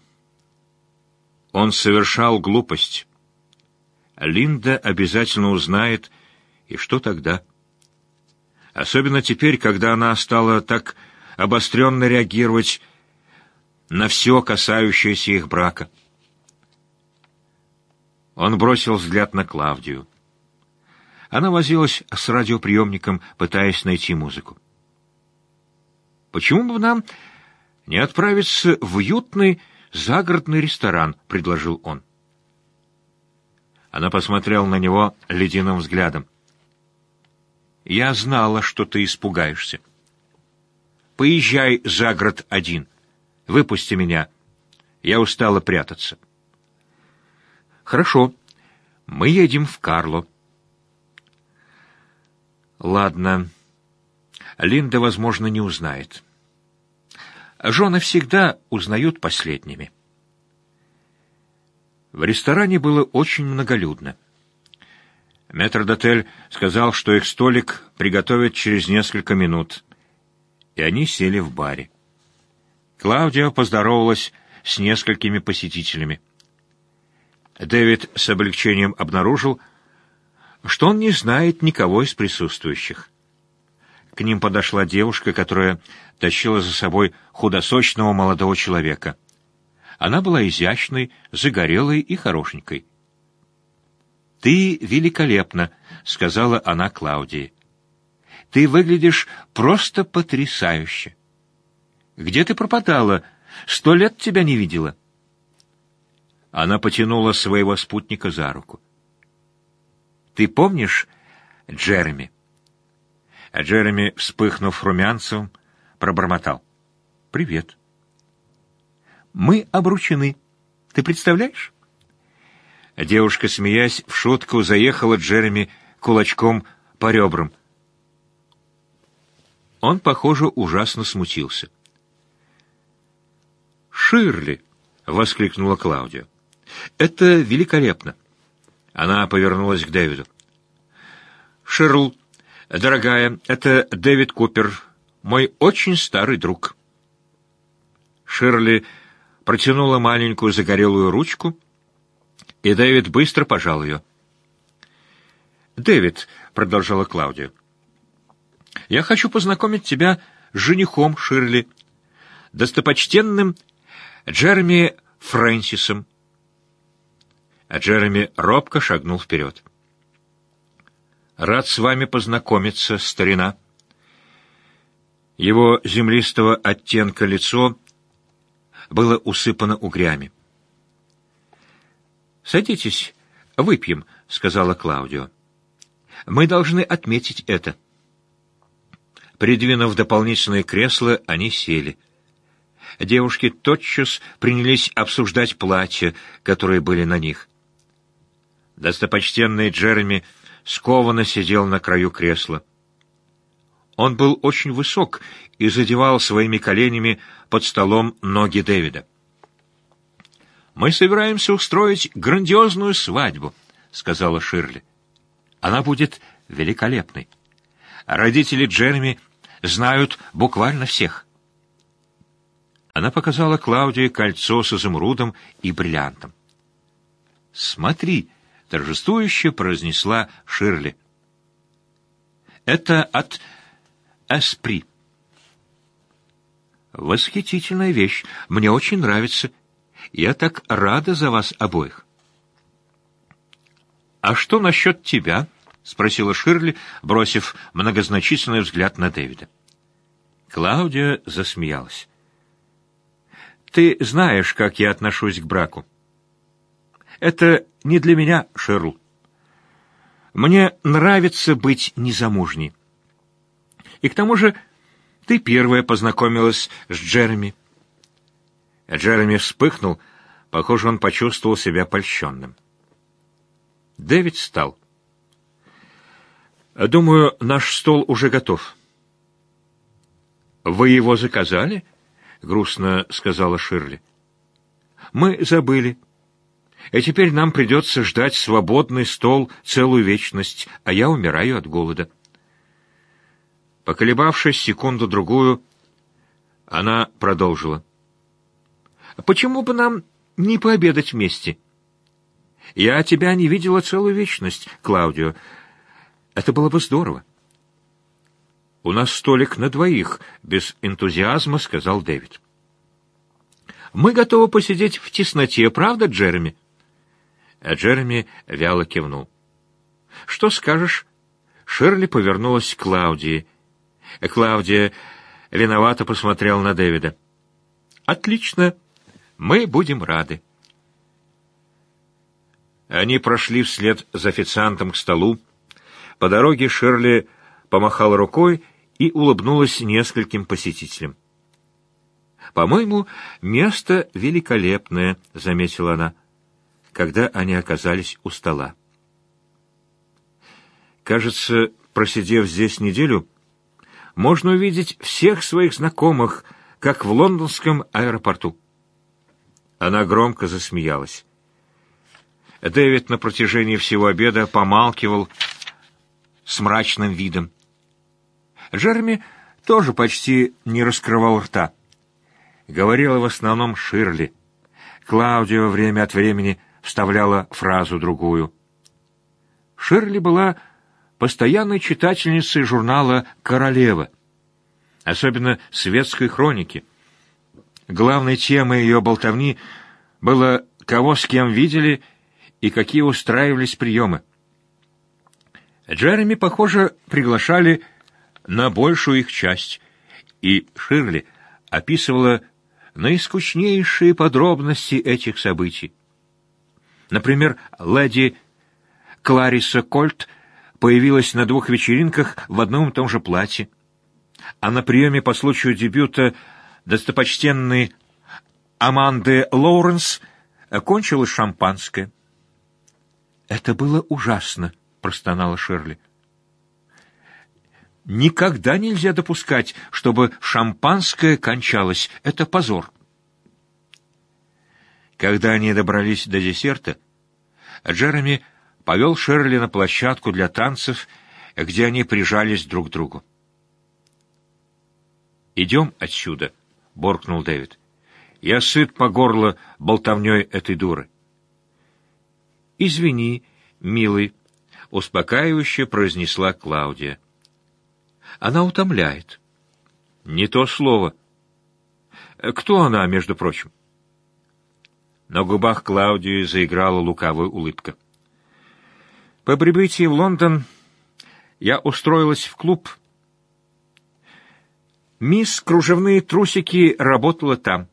Он совершал глупость. Линда обязательно узнает, и что тогда? Особенно теперь, когда она стала так обостренно реагировать на все, касающееся их брака. Он бросил взгляд на Клавдию. Она возилась с радиоприемником, пытаясь найти музыку. «Почему бы нам не отправиться в уютный загородный ресторан?» — предложил он. Она посмотрела на него ледяным взглядом. Я знала, что ты испугаешься. Поезжай за город один. Выпусти меня. Я устала прятаться. Хорошо. Мы едем в Карло. Ладно. Линда, возможно, не узнает. Жены всегда узнают последними. В ресторане было очень многолюдно. Метрдотель сказал, что их столик приготовят через несколько минут, и они сели в баре. Клаудио поздоровалась с несколькими посетителями. Дэвид с облегчением обнаружил, что он не знает никого из присутствующих. К ним подошла девушка, которая тащила за собой худосочного молодого человека. Она была изящной, загорелой и хорошенькой. «Ты великолепна», — сказала она Клаудии. «Ты выглядишь просто потрясающе. Где ты пропадала? Сто лет тебя не видела». Она потянула своего спутника за руку. «Ты помнишь Джереми?» А Джереми, вспыхнув румянцем, пробормотал. «Привет». «Мы обручены. Ты представляешь?» Девушка, смеясь, в шутку заехала Джереми кулачком по ребрам. Он, похоже, ужасно смутился. «Ширли!» — воскликнула Клаудия. «Это великолепно!» Она повернулась к Дэвиду. «Ширл, дорогая, это Дэвид Купер, мой очень старый друг». Ширли протянула маленькую загорелую ручку и Дэвид быстро пожал ее. «Дэвид», — продолжала Клаудия, — «я хочу познакомить тебя с женихом Ширли, достопочтенным Джереми Фрэнсисом». А Джереми робко шагнул вперед. «Рад с вами познакомиться, старина». Его землистого оттенка лицо было усыпано угрями. «Садитесь, выпьем», — сказала Клаудио. «Мы должны отметить это». Придвинув дополнительное кресло, они сели. Девушки тотчас принялись обсуждать платья, которые были на них. Достопочтенный Джереми скованно сидел на краю кресла. Он был очень высок и задевал своими коленями под столом ноги Дэвида. «Мы собираемся устроить грандиозную свадьбу», — сказала Ширли. «Она будет великолепной. Родители Джереми знают буквально всех». Она показала Клаудии кольцо с изумрудом и бриллиантом. «Смотри», — торжествующе произнесла Ширли. «Это от Эспри». «Восхитительная вещь. Мне очень нравится. Я так рада за вас обоих». «А что насчет тебя?» — спросила Ширли, бросив многозначительный взгляд на Дэвида. Клаудия засмеялась. «Ты знаешь, как я отношусь к браку. Это не для меня, Шерл. Мне нравится быть незамужней. И к тому же ты первая познакомилась с Джереми. Джереми вспыхнул, похоже, он почувствовал себя польщенным. Дэвид встал. «Думаю, наш стол уже готов». «Вы его заказали?» — грустно сказала Ширли. «Мы забыли. И теперь нам придется ждать свободный стол целую вечность, а я умираю от голода». Поколебавшись секунду-другую, она продолжила. «Почему бы нам не пообедать вместе?» «Я тебя не видела целую вечность, Клаудио. Это было бы здорово». «У нас столик на двоих», — без энтузиазма сказал Дэвид. «Мы готовы посидеть в тесноте, правда, Джереми?» Джереми вяло кивнул. «Что скажешь?» Ширли повернулась к Клаудии. Клаудия виновато посмотрела на Дэвида. «Отлично. Мы будем рады». Они прошли вслед за официантом к столу. По дороге Ширли помахала рукой и улыбнулась нескольким посетителям. «По-моему, место великолепное», — заметила она, когда они оказались у стола. «Кажется, просидев здесь неделю, можно увидеть всех своих знакомых, как в лондонском аэропорту». Она громко засмеялась. Дэвид на протяжении всего обеда помалкивал с мрачным видом. Джереми тоже почти не раскрывал рта. Говорила в основном Ширли. Клаудио время от времени вставляла фразу-другую. Ширли была постоянной читательницей журнала «Королева», особенно светской хроники. Главной темой ее болтовни было кого с кем видели и какие устраивались приемы. Джереми, похоже, приглашали на большую их часть, и Ширли описывала наискучнейшие подробности этих событий. Например, леди Клариса Кольт появилась на двух вечеринках в одном и том же платье, а на приеме по случаю дебюта достопочтенной Аманды Лоуренс кончилось шампанское. «Это было ужасно», — простонала Ширли. Никогда нельзя допускать, чтобы шампанское кончалось. Это позор. Когда они добрались до десерта, Джереми повел Шерли на площадку для танцев, где они прижались друг к другу. «Идем отсюда», — боркнул Дэвид. «Я сыт по горло болтовней этой дуры». «Извини, милый», — успокаивающе произнесла Клаудия. Она утомляет. Не то слово. Кто она, между прочим? На губах Клаудии заиграла лукавая улыбка. По прибытии в Лондон я устроилась в клуб. Мисс Кружевные трусики работала там.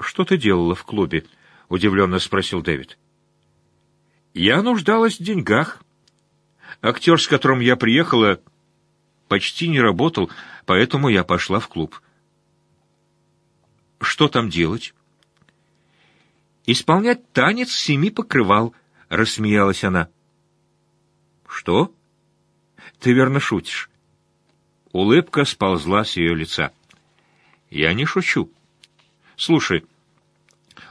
«Что ты делала в клубе?» — удивленно спросил Дэвид. «Я нуждалась в деньгах. Актер, с которым я приехала, почти не работал, поэтому я пошла в клуб». «Что там делать?» «Исполнять танец семи покрывал», — рассмеялась она. «Что?» «Ты верно шутишь». Улыбка сползла с ее лица. «Я не шучу. Слушай,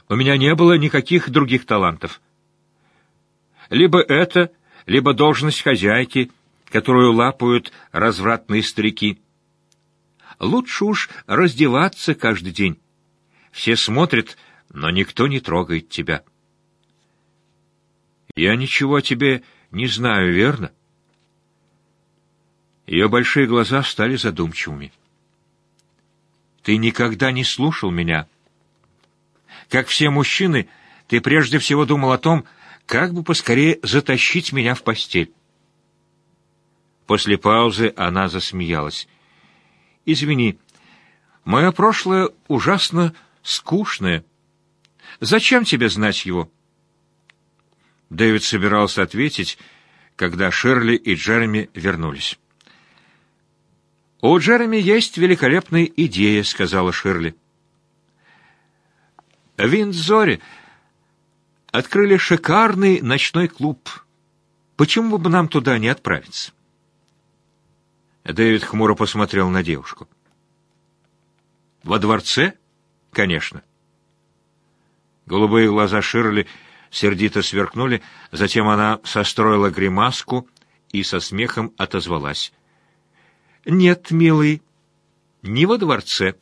у меня не было никаких других талантов. Либо это, либо должность хозяйки, которую лапают развратные старики. Лучше уж раздеваться каждый день. Все смотрят, но никто не трогает тебя. Я ничего о тебе не знаю, верно? Ее большие глаза стали задумчивыми. Ты никогда не слушал меня. Как все мужчины, ты прежде всего думал о том, как бы поскорее затащить меня в постель. После паузы она засмеялась. «Извини, мое прошлое ужасно скучное. Зачем тебе знать его?» Дэвид собирался ответить, когда Шерли и Джереми вернулись. «У Джереми есть великолепная идея», — сказала Шерли. В Виндзоре открыли шикарный ночной клуб. Почему бы нам туда не отправиться? Дэвид хмуро посмотрел на девушку. «Во дворце? Конечно». Голубые глаза Ширли сердито сверкнули, затем она состроила гримаску и со смехом отозвалась. «Нет, милый, не во дворце».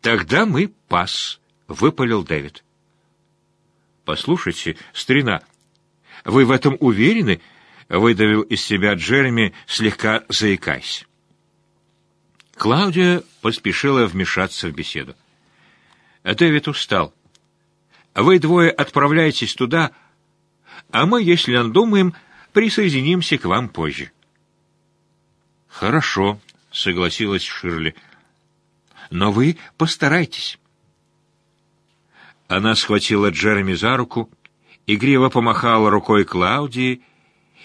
«Тогда мы пас», — выпалил Дэвид. «Послушайте, старина, вы в этом уверены?» — выдавил из себя Джереми, слегка заикаясь. Клаудия поспешила вмешаться в беседу. Дэвид устал. Вы двое отправляйтесь туда, а мы, если надумаем, присоединимся к вам позже. Хорошо, согласилась Ширли. Но вы постарайтесь. Она схватила Джереми за руку, игриво помахала рукой Клаудии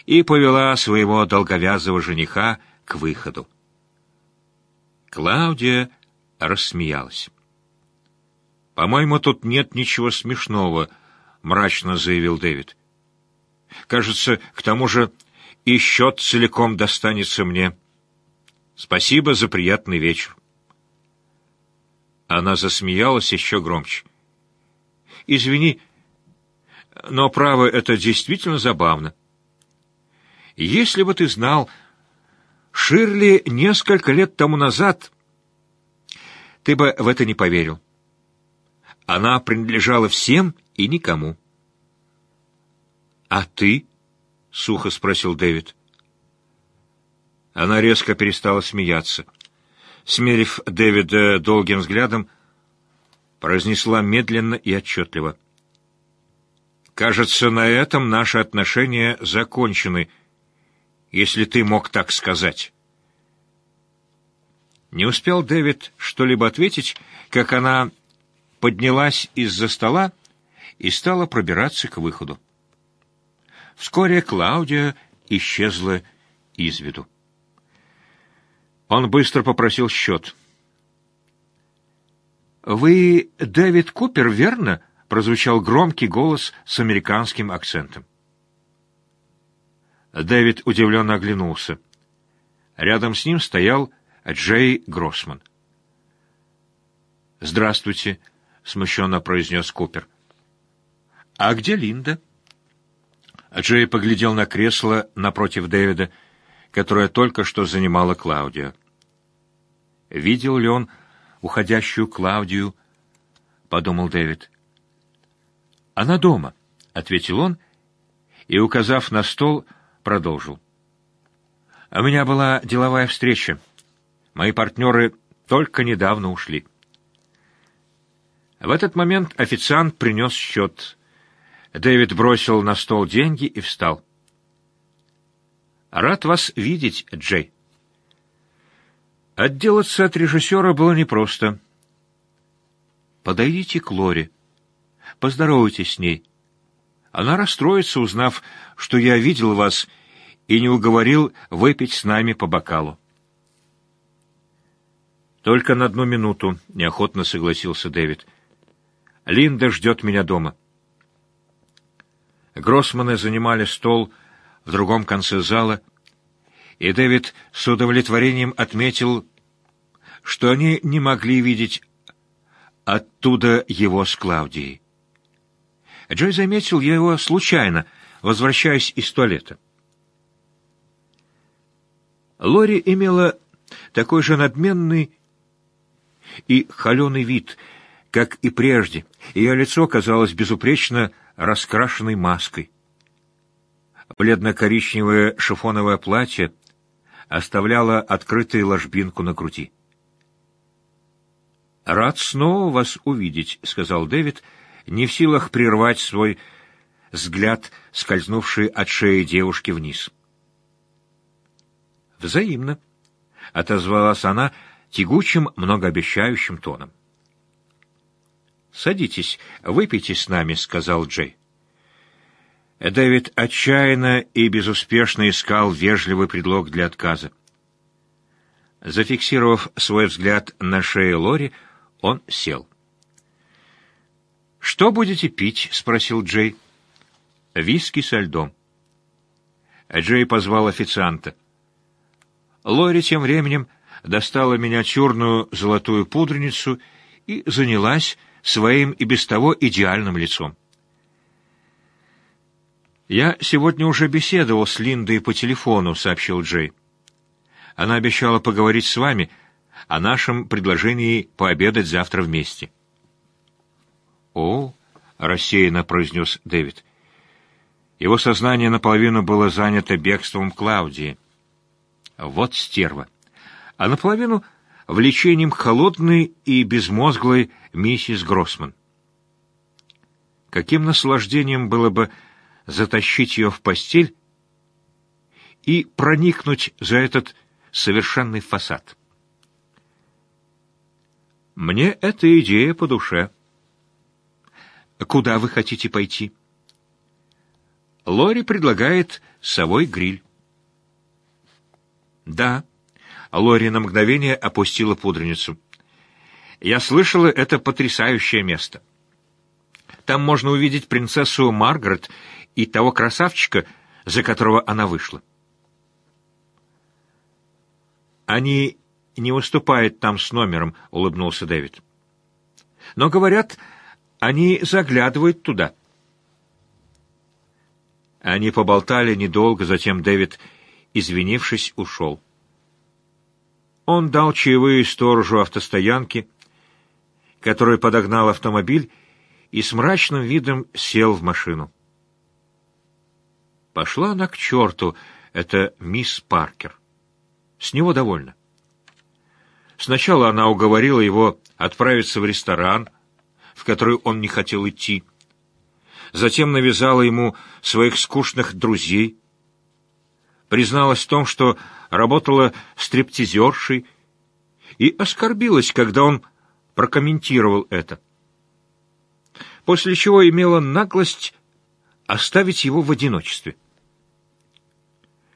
и повела своего долговязого жениха к выходу. Клаудия рассмеялась. «По-моему, тут нет ничего смешного», — мрачно заявил Дэвид. «Кажется, к тому же и счет целиком достанется мне. Спасибо за приятный вечер». Она засмеялась еще громче. «Извини, но, право, это действительно забавно. Если бы ты знал, Ширли несколько лет тому назад, ты бы в это не поверил». Она принадлежала всем и никому. «А ты?» — сухо спросил Дэвид. Она резко перестала смеяться. Смерив Дэвида долгим взглядом, произнесла медленно и отчетливо. «Кажется, на этом наши отношения закончены, если ты мог так сказать». Не успел Дэвид что-либо ответить, как она поднялась из-за стола и стала пробираться к выходу. Вскоре Клаудия исчезла из виду. Он быстро попросил счет. «Вы Дэвид Купер, верно?» — прозвучал громкий голос с американским акцентом. Дэвид удивленно оглянулся. Рядом с ним стоял Джей Гроссман. «Здравствуйте», — смущенно произнес Купер. «А где Линда?» Джей поглядел на кресло напротив Дэвида, которое только что занимала Клаудия. «Видел ли он уходящую Клаудию?» — подумал Дэвид. «Она дома», — ответил он, и, указав на стол, продолжил. «У меня была деловая встреча. Мои партнеры только недавно ушли». В этот момент официант принес счет. Дэвид бросил на стол деньги и встал. «Рад вас видеть, Джей». Отделаться от режиссера было непросто. «Подойдите к Лоре. Поздоровайтесь с ней. Она расстроится, узнав, что я видел вас и не уговорил выпить с нами по бокалу». «Только на одну минуту», — неохотно согласился Дэвид. «Линда ждет меня дома». Гроссманы занимали стол в другом конце зала, и Дэвид с удовлетворением отметил, что они не могли видеть оттуда его с Клаудией. Джой заметил его случайно, возвращаясь из туалета. Лори имела такой же надменный и холеный вид, как и прежде. Ее лицо казалось безупречно раскрашенной маской. Бледно-коричневое шифоновое платье оставляло открытую ложбинку на груди. «Рад снова вас увидеть», — сказал Дэвид, не в силах прервать свой взгляд, скользнувший от шеи девушки вниз. «Взаимно», — отозвалась она тягучим, многообещающим тоном. «Садитесь, выпейте с нами», — сказал Джей. Дэвид отчаянно и безуспешно искал вежливый предлог для отказа. Зафиксировав свой взгляд на шее Лори, он сел. «Что будете пить?» — спросил Джей. «Виски со льдом». Джей позвал официанта. Лори тем временем достала миниатюрную золотую пудреницу и занялась своим и без того идеальным лицом. «Я сегодня уже беседовал с Линдой по телефону», — сообщил Джей. «Она обещала поговорить с вами о нашем предложении пообедать завтра вместе». «О», — рассеянно произнес Дэвид. Его сознание наполовину было занято бегством Клаудии. Вот стерва а наполовину влечением холодной и безмозглой миссис Гроссман. Каким наслаждением было бы затащить ее в постель и проникнуть за этот совершенный фасад. Мне эта идея по душе. Куда вы хотите пойти? Лори предлагает совой гриль. Да, Лори на мгновение опустила пудреницу. «Я слышала, это потрясающее место. Там можно увидеть принцессу Маргарет и того красавчика, за которого она вышла». «Они не выступают там с номером», — улыбнулся Дэвид. «Но, говорят, они заглядывают туда». Они поболтали недолго, затем Дэвид, извинившись, ушел. Он дал чаевые сторожу автостоянки, который подогнал автомобиль, и с мрачным видом сел в машину. Пошла она к черту, это мисс Паркер. С него довольна. Сначала она уговорила его отправиться в ресторан, в который он не хотел идти. Затем навязала ему своих скучных друзей. Призналась в том, что работала стриптизершей и оскорбилась, когда он прокомментировал это. После чего имела наглость оставить его в одиночестве.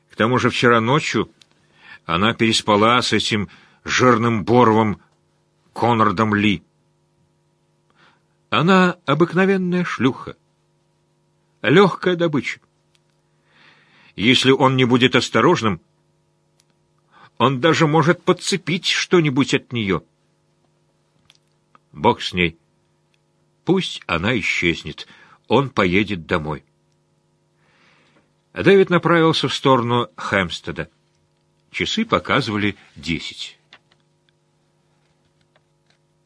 К тому же вчера ночью она переспала с этим жирным боровом Конрадом Ли. Она обыкновенная шлюха, легкая добыча. Если он не будет осторожным, он даже может подцепить что-нибудь от нее. Бог с ней. Пусть она исчезнет. Он поедет домой. Дэвид направился в сторону Хэмстеда. Часы показывали десять.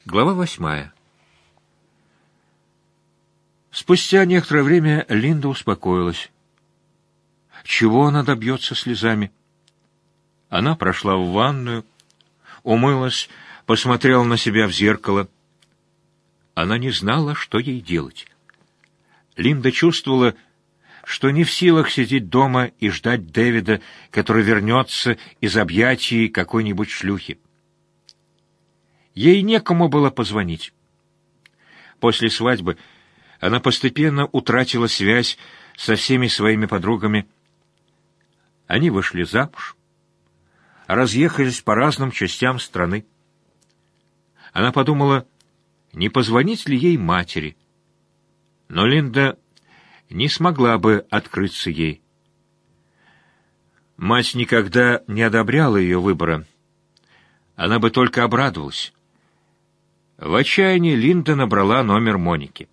Глава восьмая. Спустя некоторое время Линда успокоилась. Чего она добьется слезами? Она прошла в ванную, умылась, посмотрела на себя в зеркало. Она не знала, что ей делать. Линда чувствовала, что не в силах сидеть дома и ждать Дэвида, который вернется из объятий какой-нибудь шлюхи. Ей некому было позвонить. После свадьбы она постепенно утратила связь со всеми своими подругами. Они вышли замуж, разъехались по разным частям страны. Она подумала, не позвонить ли ей матери. Но Линда не смогла бы открыться ей. Мать никогда не одобряла ее выбора. Она бы только обрадовалась. В отчаянии Линда набрала номер Моники.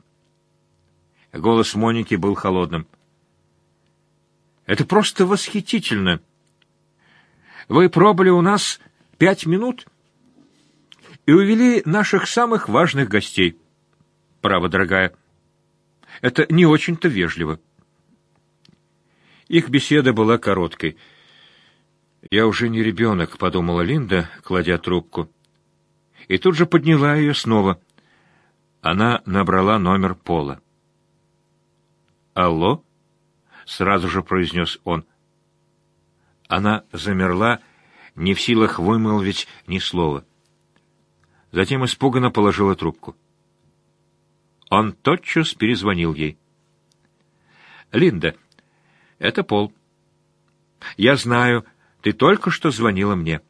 Голос Моники был холодным. «Это просто восхитительно. Вы пробыли у нас пять минут и увели наших самых важных гостей. Право, дорогая, это не очень-то вежливо». Их беседа была короткой. «Я уже не ребенок», — подумала Линда, кладя трубку. И тут же подняла ее снова. Она набрала номер Пола. «Алло?» — сразу же произнес он. Она замерла, не в силах вымолвить ни слова. Затем испуганно положила трубку. Он тотчас перезвонил ей. «Линда, это Пол. Я знаю, ты только что звонила мне».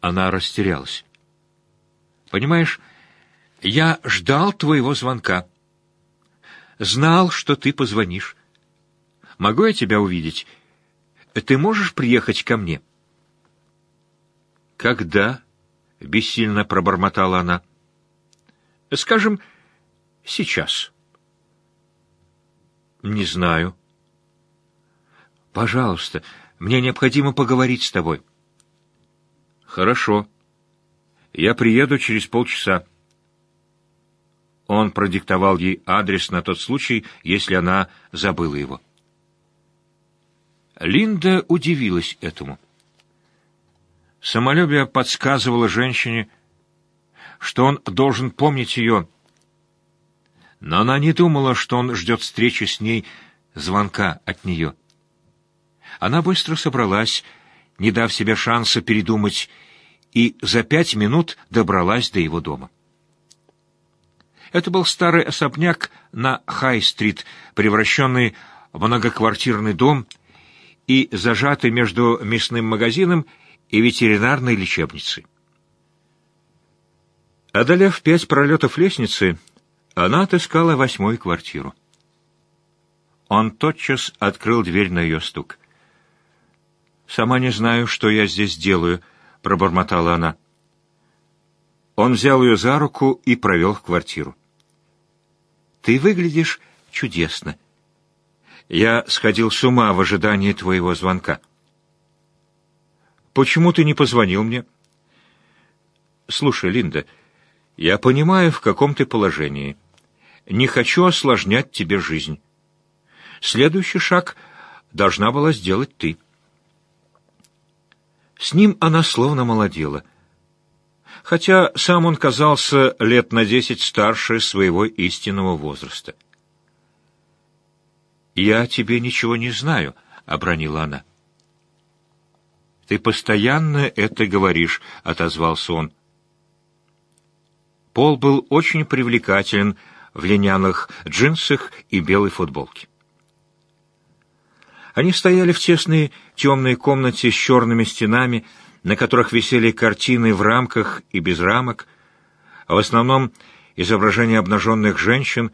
Она растерялась. «Понимаешь, я ждал твоего звонка. Знал, что ты позвонишь. Могу я тебя увидеть? Ты можешь приехать ко мне?» «Когда?» — бессильно пробормотала она. «Скажем, сейчас». «Не знаю». «Пожалуйста, мне необходимо поговорить с тобой». «Хорошо. Я приеду через полчаса». Он продиктовал ей адрес на тот случай, если она забыла его. Линда удивилась этому. Самолюбие подсказывало женщине, что он должен помнить ее, но она не думала, что он ждет встречи с ней, звонка от нее. Она быстро собралась, не дав себе шанса передумать, и за пять минут добралась до его дома. Это был старый особняк на Хай-стрит, превращенный в многоквартирный дом и зажатый между мясным магазином и ветеринарной лечебницей. Одолев пять пролетов лестницы, она отыскала восьмую квартиру. Он тотчас открыл дверь на ее стук. «Сама не знаю, что я здесь делаю», — пробормотала она. Он взял ее за руку и провел в квартиру. «Ты выглядишь чудесно. Я сходил с ума в ожидании твоего звонка». «Почему ты не позвонил мне?» «Слушай, Линда, я понимаю, в каком ты положении. Не хочу осложнять тебе жизнь. Следующий шаг должна была сделать ты». С ним она словно молодела. Хотя сам он казался лет на десять старше своего истинного возраста. «Я тебе ничего не знаю», — обронила она. «Ты постоянно это говоришь», — отозвался он. Пол был очень привлекателен в льняных джинсах и белой футболке. Они стояли в тесной темной комнате с черными стенами, на которых висели картины в рамках и без рамок, а в основном изображения обнаженных женщин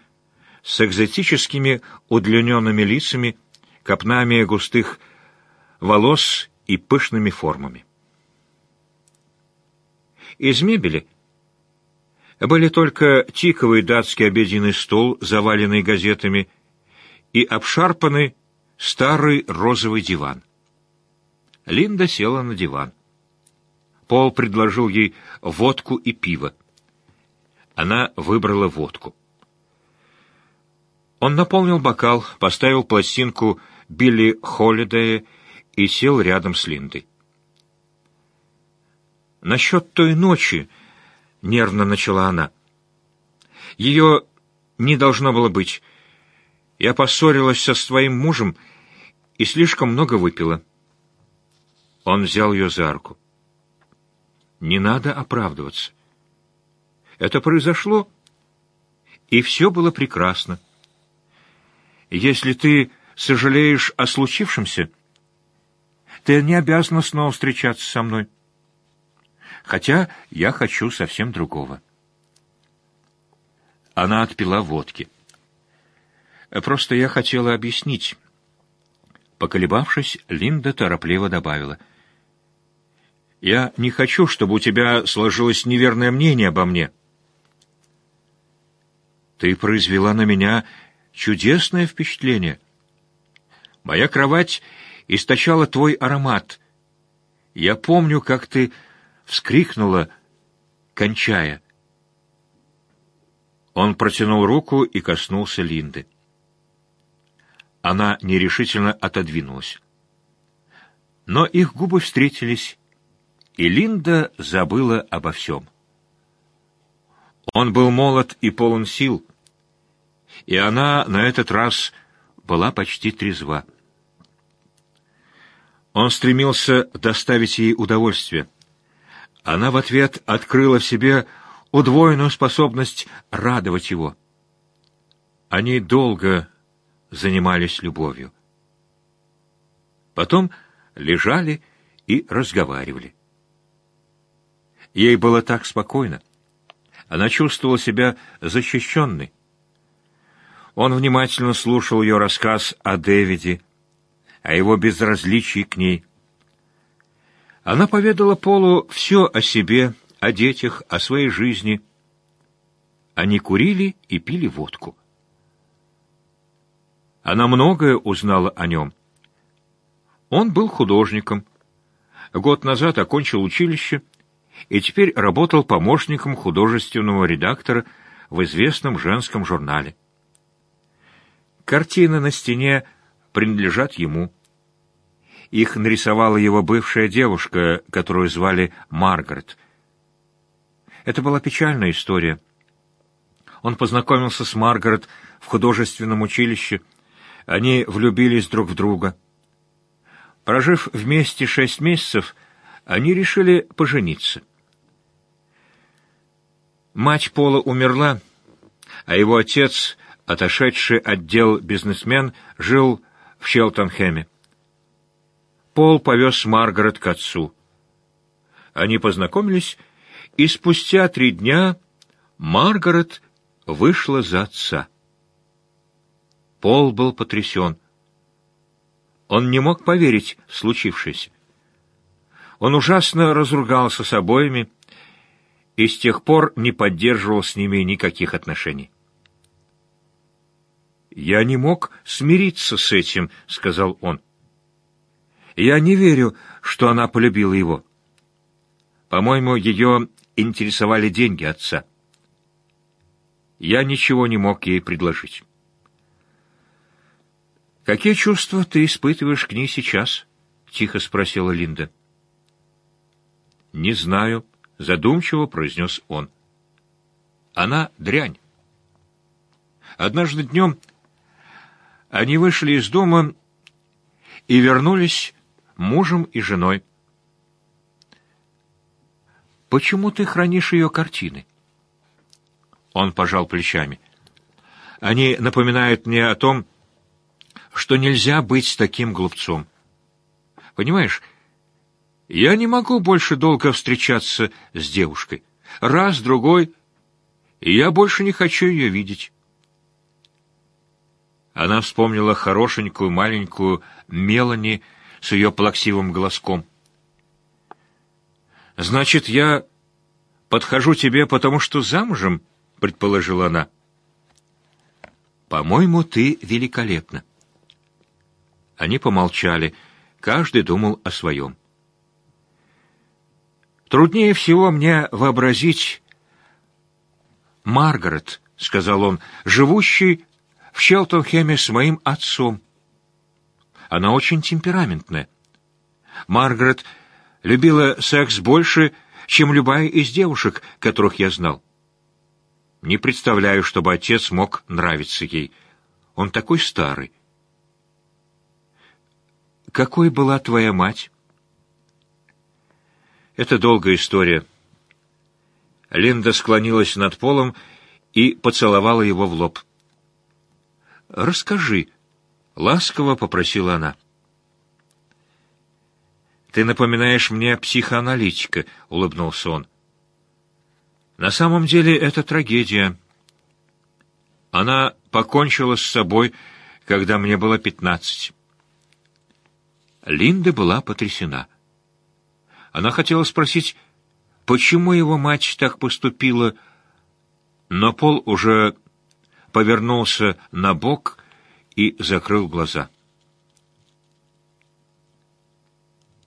с экзотическими удлиненными лицами, копнами густых волос и пышными формами. Из мебели были только тиковый датский обеденный стол, заваленный газетами, и обшарпанный старый розовый диван. Линда села на диван. Пол предложил ей водку и пиво. Она выбрала водку. Он наполнил бокал, поставил пластинку Билли Холлидея и сел рядом с Линдой. «Насчет той ночи», — нервно начала она, — «ее не должно было быть. Я поссорилась со своим мужем и слишком много выпила. Он взял ее за руку. Не надо оправдываться. Это произошло, и все было прекрасно. Если ты сожалеешь о случившемся, ты не обязана снова встречаться со мной. Хотя я хочу совсем другого. Она отпила водки. Просто я хотела объяснить. Поколебавшись, Линда торопливо добавила. «Я не хочу, чтобы у тебя сложилось неверное мнение обо мне». «Ты произвела на меня чудесное впечатление. Моя кровать источала твой аромат. Я помню, как ты вскрикнула, кончая. Он протянул руку и коснулся Линды. Она нерешительно отодвинулась. Но их губы встретились, и Линда забыла обо всем. Он был молод и полон сил, и она на этот раз была почти трезва. Он стремился доставить ей удовольствие. Она в ответ открыла в себе удвоенную способность радовать его. Они долго занимались любовью. Потом лежали и разговаривали. Ей было так спокойно. Она чувствовала себя защищенной. Он внимательно слушал ее рассказ о Дэвиде, о его безразличии к ней. Она поведала Полу все о себе, о детях, о своей жизни. Они курили и пили водку. Она многое узнала о нем. Он был художником. Год назад окончил училище и теперь работал помощником художественного редактора в известном женском журнале. Картины на стене принадлежат ему. Их нарисовала его бывшая девушка, которую звали Маргарет. Это была печальная история. Он познакомился с Маргарет в художественном училище — они влюбились друг в друга. Прожив вместе шесть месяцев, они решили пожениться. Мать Пола умерла, а его отец, отошедший от дел бизнесмен, жил в Челтонхэме. Пол повез Маргарет к отцу. Они познакомились, и спустя три дня Маргарет вышла за отца. Пол был потрясен. Он не мог поверить в случившееся. Он ужасно разругался с обоими и с тех пор не поддерживал с ними никаких отношений. «Я не мог смириться с этим», — сказал он. «Я не верю, что она полюбила его. По-моему, ее интересовали деньги отца. Я ничего не мог ей предложить». «Какие чувства ты испытываешь к ней сейчас?» — тихо спросила Линда. «Не знаю», — задумчиво произнес он. «Она дрянь». Однажды днем они вышли из дома и вернулись мужем и женой. «Почему ты хранишь ее картины?» Он пожал плечами. «Они напоминают мне о том, что нельзя быть таким глупцом. Понимаешь, я не могу больше долго встречаться с девушкой. Раз, другой, и я больше не хочу ее видеть. Она вспомнила хорошенькую маленькую Мелани с ее плаксивым голоском. «Значит, я подхожу тебе, потому что замужем?» — предположила она. «По-моему, ты великолепна». Они помолчали, каждый думал о своем. «Труднее всего мне вообразить Маргарет», — сказал он, — «живущий в Челтонхеме с моим отцом. Она очень темпераментная. Маргарет любила секс больше, чем любая из девушек, которых я знал. Не представляю, чтобы отец мог нравиться ей. Он такой старый. Какой была твоя мать? Это долгая история. Линда склонилась над полом и поцеловала его в лоб. «Расскажи», — ласково попросила она. «Ты напоминаешь мне психоаналитика», — улыбнулся он. «На самом деле это трагедия. Она покончила с собой, когда мне было пятнадцать». Линда была потрясена. Она хотела спросить, почему его мать так поступила, но Пол уже повернулся на бок и закрыл глаза.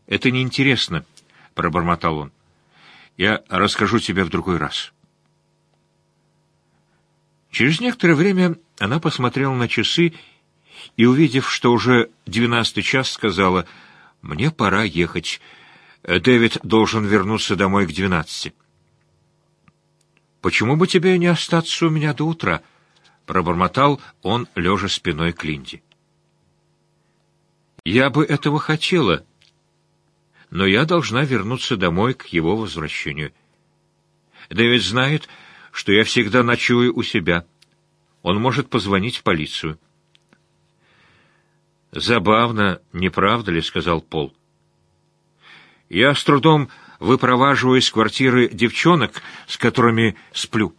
«Это неинтересно», — пробормотал он. «Я расскажу тебе в другой раз». Через некоторое время она посмотрела на часы и, увидев, что уже двенадцатый час, сказала, «Мне пора ехать. Дэвид должен вернуться домой к двенадцати». «Почему бы тебе не остаться у меня до утра?» — пробормотал он, лежа спиной к Линде. «Я бы этого хотела», но я должна вернуться домой к его возвращению. Дэвид знает, что я всегда ночую у себя. Он может позвонить в полицию. «Забавно, не правда ли?» — сказал Пол. «Я с трудом выпроваживаю из квартиры девчонок, с которыми сплю».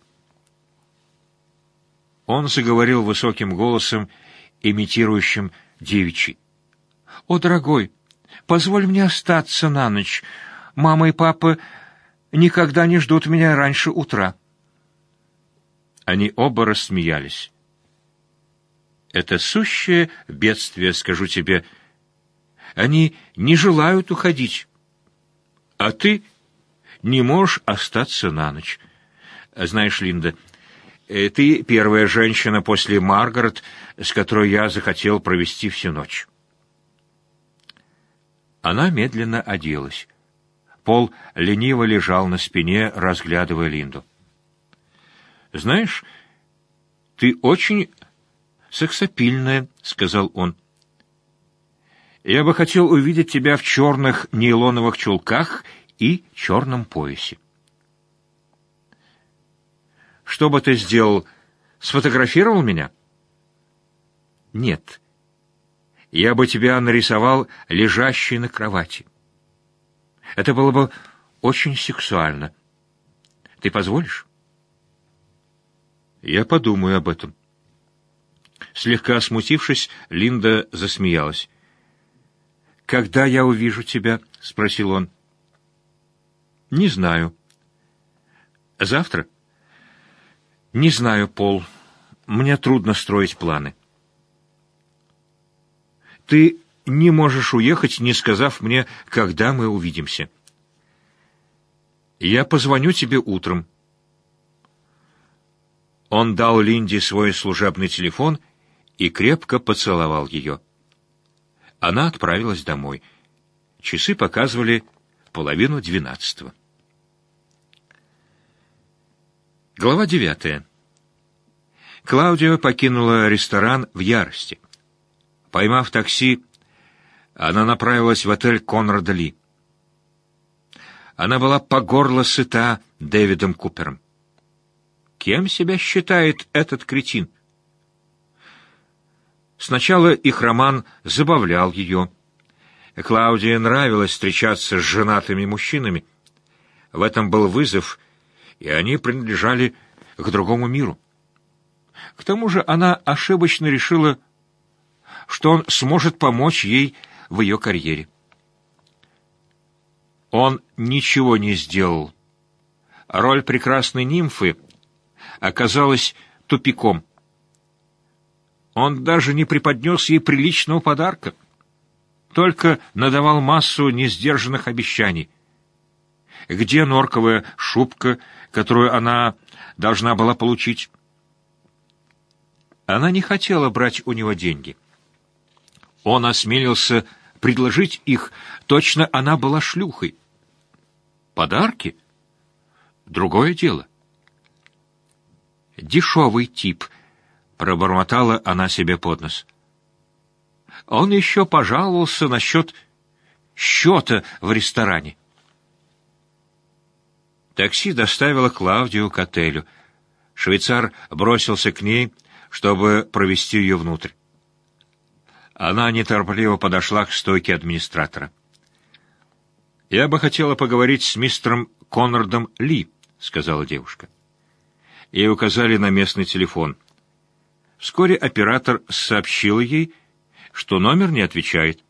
Он заговорил высоким голосом, имитирующим девичий. «О, дорогой, Позволь мне остаться на ночь. Мама и папа никогда не ждут меня раньше утра». Они оба рассмеялись. «Это сущее бедствие, скажу тебе. Они не желают уходить. А ты не можешь остаться на ночь. Знаешь, Линда, ты первая женщина после Маргарет, с которой я захотел провести всю ночь». Она медленно оделась. Пол лениво лежал на спине, разглядывая Линду. «Знаешь, ты очень сексапильная», — сказал он. «Я бы хотел увидеть тебя в черных нейлоновых чулках и черном поясе». «Что бы ты сделал? Сфотографировал меня?» «Нет я бы тебя нарисовал лежащей на кровати. Это было бы очень сексуально. Ты позволишь? Я подумаю об этом. Слегка смутившись, Линда засмеялась. «Когда я увижу тебя?» — спросил он. «Не знаю». «Завтра?» «Не знаю, Пол. Мне трудно строить планы». Ты не можешь уехать, не сказав мне, когда мы увидимся. Я позвоню тебе утром. Он дал Линде свой служебный телефон и крепко поцеловал ее. Она отправилась домой. Часы показывали половину двенадцатого. Глава девятая. Клаудио покинула ресторан в ярости. Поймав такси, она направилась в отель Конрада Ли. Она была по горло сыта Дэвидом Купером. Кем себя считает этот кретин? Сначала их роман забавлял ее. Клаудии нравилось встречаться с женатыми мужчинами. В этом был вызов, и они принадлежали к другому миру. К тому же она ошибочно решила, что он сможет помочь ей в ее карьере. Он ничего не сделал. Роль прекрасной нимфы оказалась тупиком. Он даже не преподнес ей приличного подарка, только надавал массу несдержанных обещаний. Где норковая шубка, которую она должна была получить? Она не хотела брать у него деньги. Он осмелился предложить их, точно она была шлюхой. Подарки? Другое дело. Дешевый тип, пробормотала она себе под нос. Он еще пожаловался насчет счета в ресторане. Такси доставило Клаудию к отелю. Швейцар бросился к ней, чтобы провести ее внутрь. Она неторопливо подошла к стойке администратора. «Я бы хотела поговорить с мистером Коннордом Ли», — сказала девушка. Ей указали на местный телефон. Вскоре оператор сообщил ей, что номер не отвечает.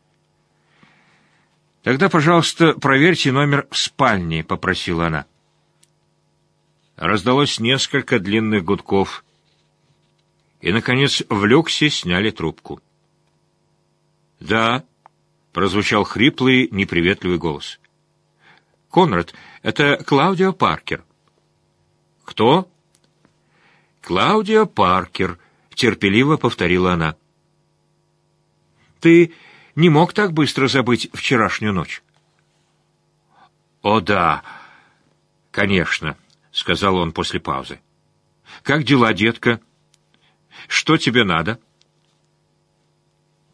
«Тогда, пожалуйста, проверьте номер в спальне», — попросила она. Раздалось несколько длинных гудков, и, наконец, в люксе сняли трубку. «Да», — прозвучал хриплый, неприветливый голос. «Конрад, это Клаудио Паркер». «Кто?» «Клаудио Паркер», — терпеливо повторила она. «Ты не мог так быстро забыть вчерашнюю ночь?» «О, да, конечно», — сказал он после паузы. «Как дела, детка? Что тебе надо?»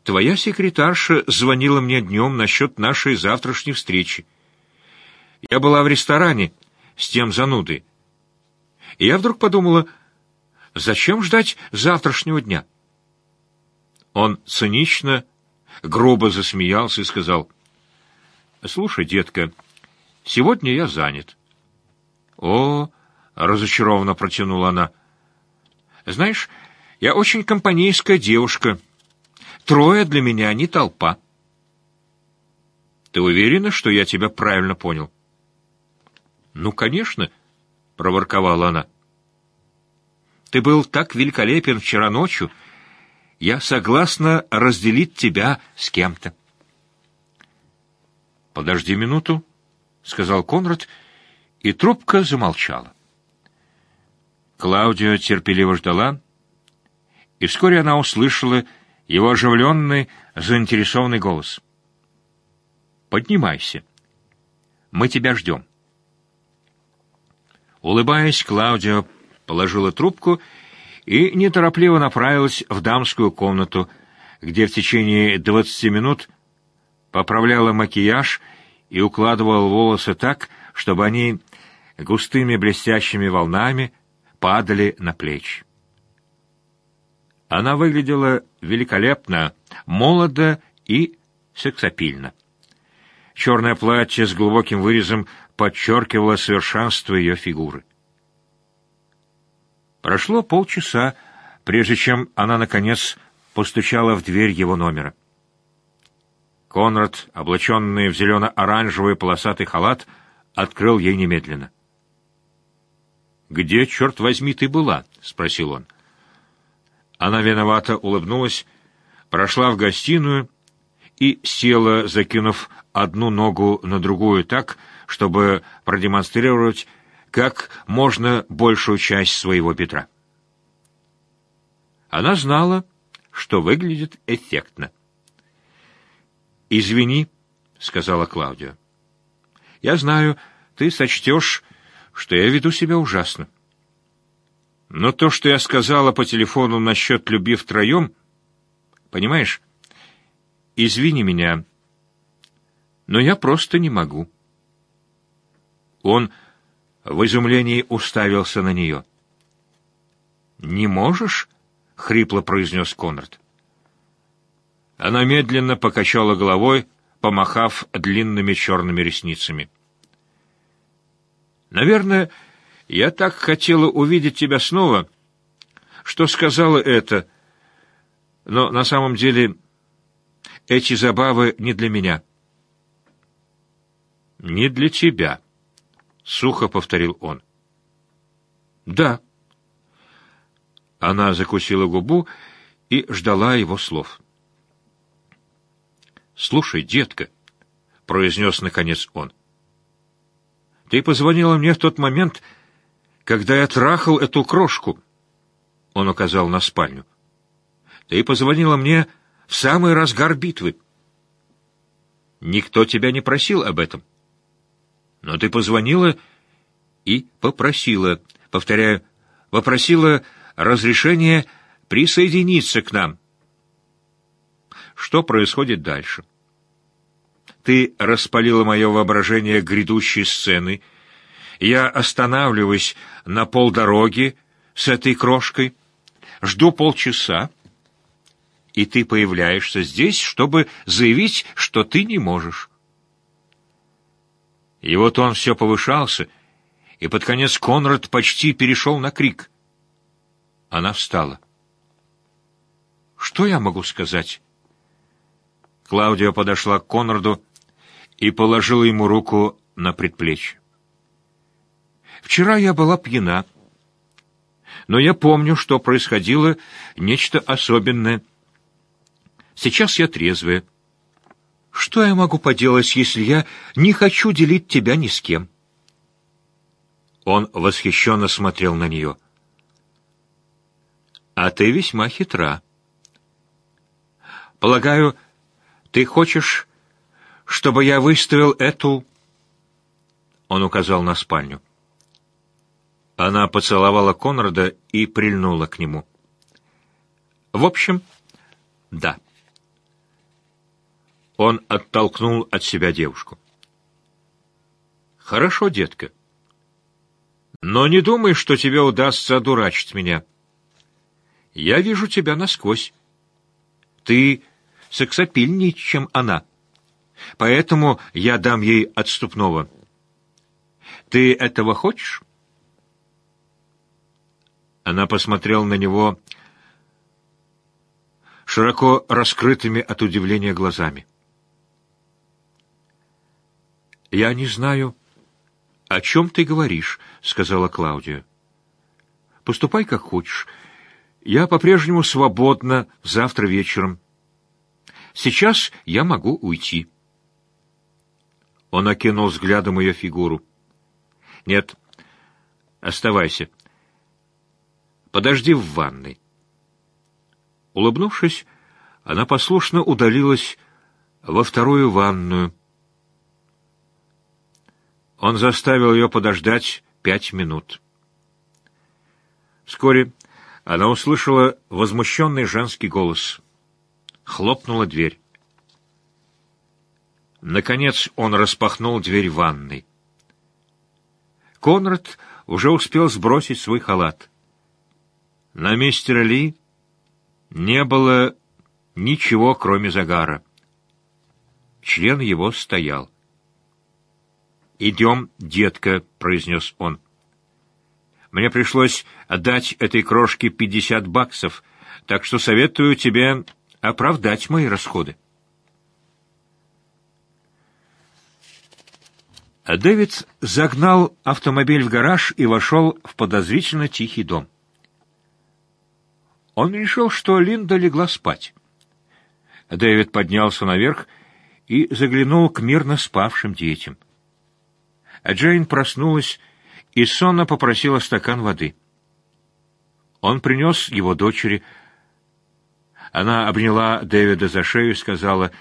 «Твоя секретарша звонила мне днем насчет нашей завтрашней встречи. Я была в ресторане с тем занудой. И я вдруг подумала, зачем ждать завтрашнего дня?» Он цинично, грубо засмеялся и сказал, «Слушай, детка, сегодня я занят». «О!» — разочарованно протянула она. «Знаешь, я очень компанейская девушка. Трое для меня не толпа». «Ты уверена, что я тебя правильно понял?» «Ну, конечно», — проворковала она. «Ты был так великолепен вчера ночью. Я согласна разделить тебя с кем-то». «Подожди минуту», — сказал Конрад, и трубка замолчала. Клаудио терпеливо ждала, и вскоре она услышала его оживленный, заинтересованный голос. «Поднимайся. Мы тебя ждем». Улыбаясь, Клаудио положила трубку и неторопливо направилась в дамскую комнату, где в течение двадцати минут поправляла макияж и укладывала волосы так, чтобы они густыми блестящими волнами падали на плечи. Она выглядела великолепно, молодо и сексапильно. Черное платье с глубоким вырезом подчеркивало совершенство ее фигуры. Прошло полчаса, прежде чем она, наконец, постучала в дверь его номера. Конрад, облаченный в зелено-оранжевый полосатый халат, открыл ей немедленно. «Где, черт возьми, ты была?» — спросил он. Она виновато улыбнулась, прошла в гостиную и села, закинув одну ногу на другую так, чтобы продемонстрировать как можно большую часть своего бедра. Она знала, что выглядит эффектно. «Извини», — сказала Клаудия. «Я знаю, ты сочтешь, что я веду себя ужасно. Но то, что я сказала по телефону насчет любви втроем, понимаешь, извини меня, но я просто не могу». Он в изумлении уставился на нее. «Не можешь?» — хрипло произнес Конрад. Она медленно покачала головой, помахав длинными черными ресницами. «Наверное, я так хотела увидеть тебя снова, что сказала это, но на самом деле эти забавы не для меня». «Не для тебя», сухо повторил он. Да. Она закусила губу и ждала его слов. Слушай, детка, произнес наконец он. Ты позвонила мне в тот момент, когда я трахал эту крошку. Он указал на спальню. Ты позвонила мне в самый разгар битвы. Никто тебя не просил об этом. Но ты позвонила и попросила, повторяю, попросила разрешения присоединиться к нам. Что происходит дальше? Ты распалила мое воображение грядущей сцены, Я останавливаюсь на полдороги с этой крошкой, жду полчаса, и ты появляешься здесь, чтобы заявить, что ты не можешь. И вот он все повышался, и под конец Конрад почти перешел на крик. Она встала. «Что я могу сказать?» Клаудия подошла к Конраду и положила ему руку на предплечье. «Вчера я была пьяна, но я помню, что происходило нечто особенное. Сейчас я трезвая. Что я могу поделать, если я не хочу делить тебя ни с кем?» Он восхищенно смотрел на нее. «А ты весьма хитра. Полагаю, ты хочешь, чтобы я выставил эту...» Он указал на спальню. Она поцеловала Конрада и прильнула к нему. «В общем, да». Он оттолкнул от себя девушку. «Хорошо, детка. Но не думай, что тебе удастся одурачить меня. Я вижу тебя насквозь. Ты сексапильнее, чем она. Поэтому я дам ей отступного. Ты этого хочешь?» Она посмотрела на него широко раскрытыми от удивления глазами. «Я не знаю, о чем ты говоришь», — сказала Клаудия. «Поступай, как хочешь. Я по-прежнему свободна завтра вечером. Сейчас я могу уйти». Он окинул взглядом ее фигуру. «Нет, оставайся. Подожди в ванной». Улыбнувшись, она послушно удалилась во вторую ванную. Он заставил ее подождать пять минут. Вскоре она услышала возмущенный женский голос. Хлопнула дверь. Наконец он распахнул дверь ванной. Конрад уже успел сбросить свой халат. На мистера Ли не было ничего, кроме загара. Член его стоял. «Идем, детка», — произнес он. «Мне пришлось отдать этой крошке пятьдесят баксов, так что советую тебе оправдать мои расходы». А Дэвид загнал автомобиль в гараж и вошел в подозрительно тихий дом. Он решил, что Линда легла спать. Дэвид поднялся наверх и заглянул к мирно спавшим детям. Джейн проснулась и сонно попросила стакан воды. Он принес его дочери. Она обняла Дэвида за шею и сказала,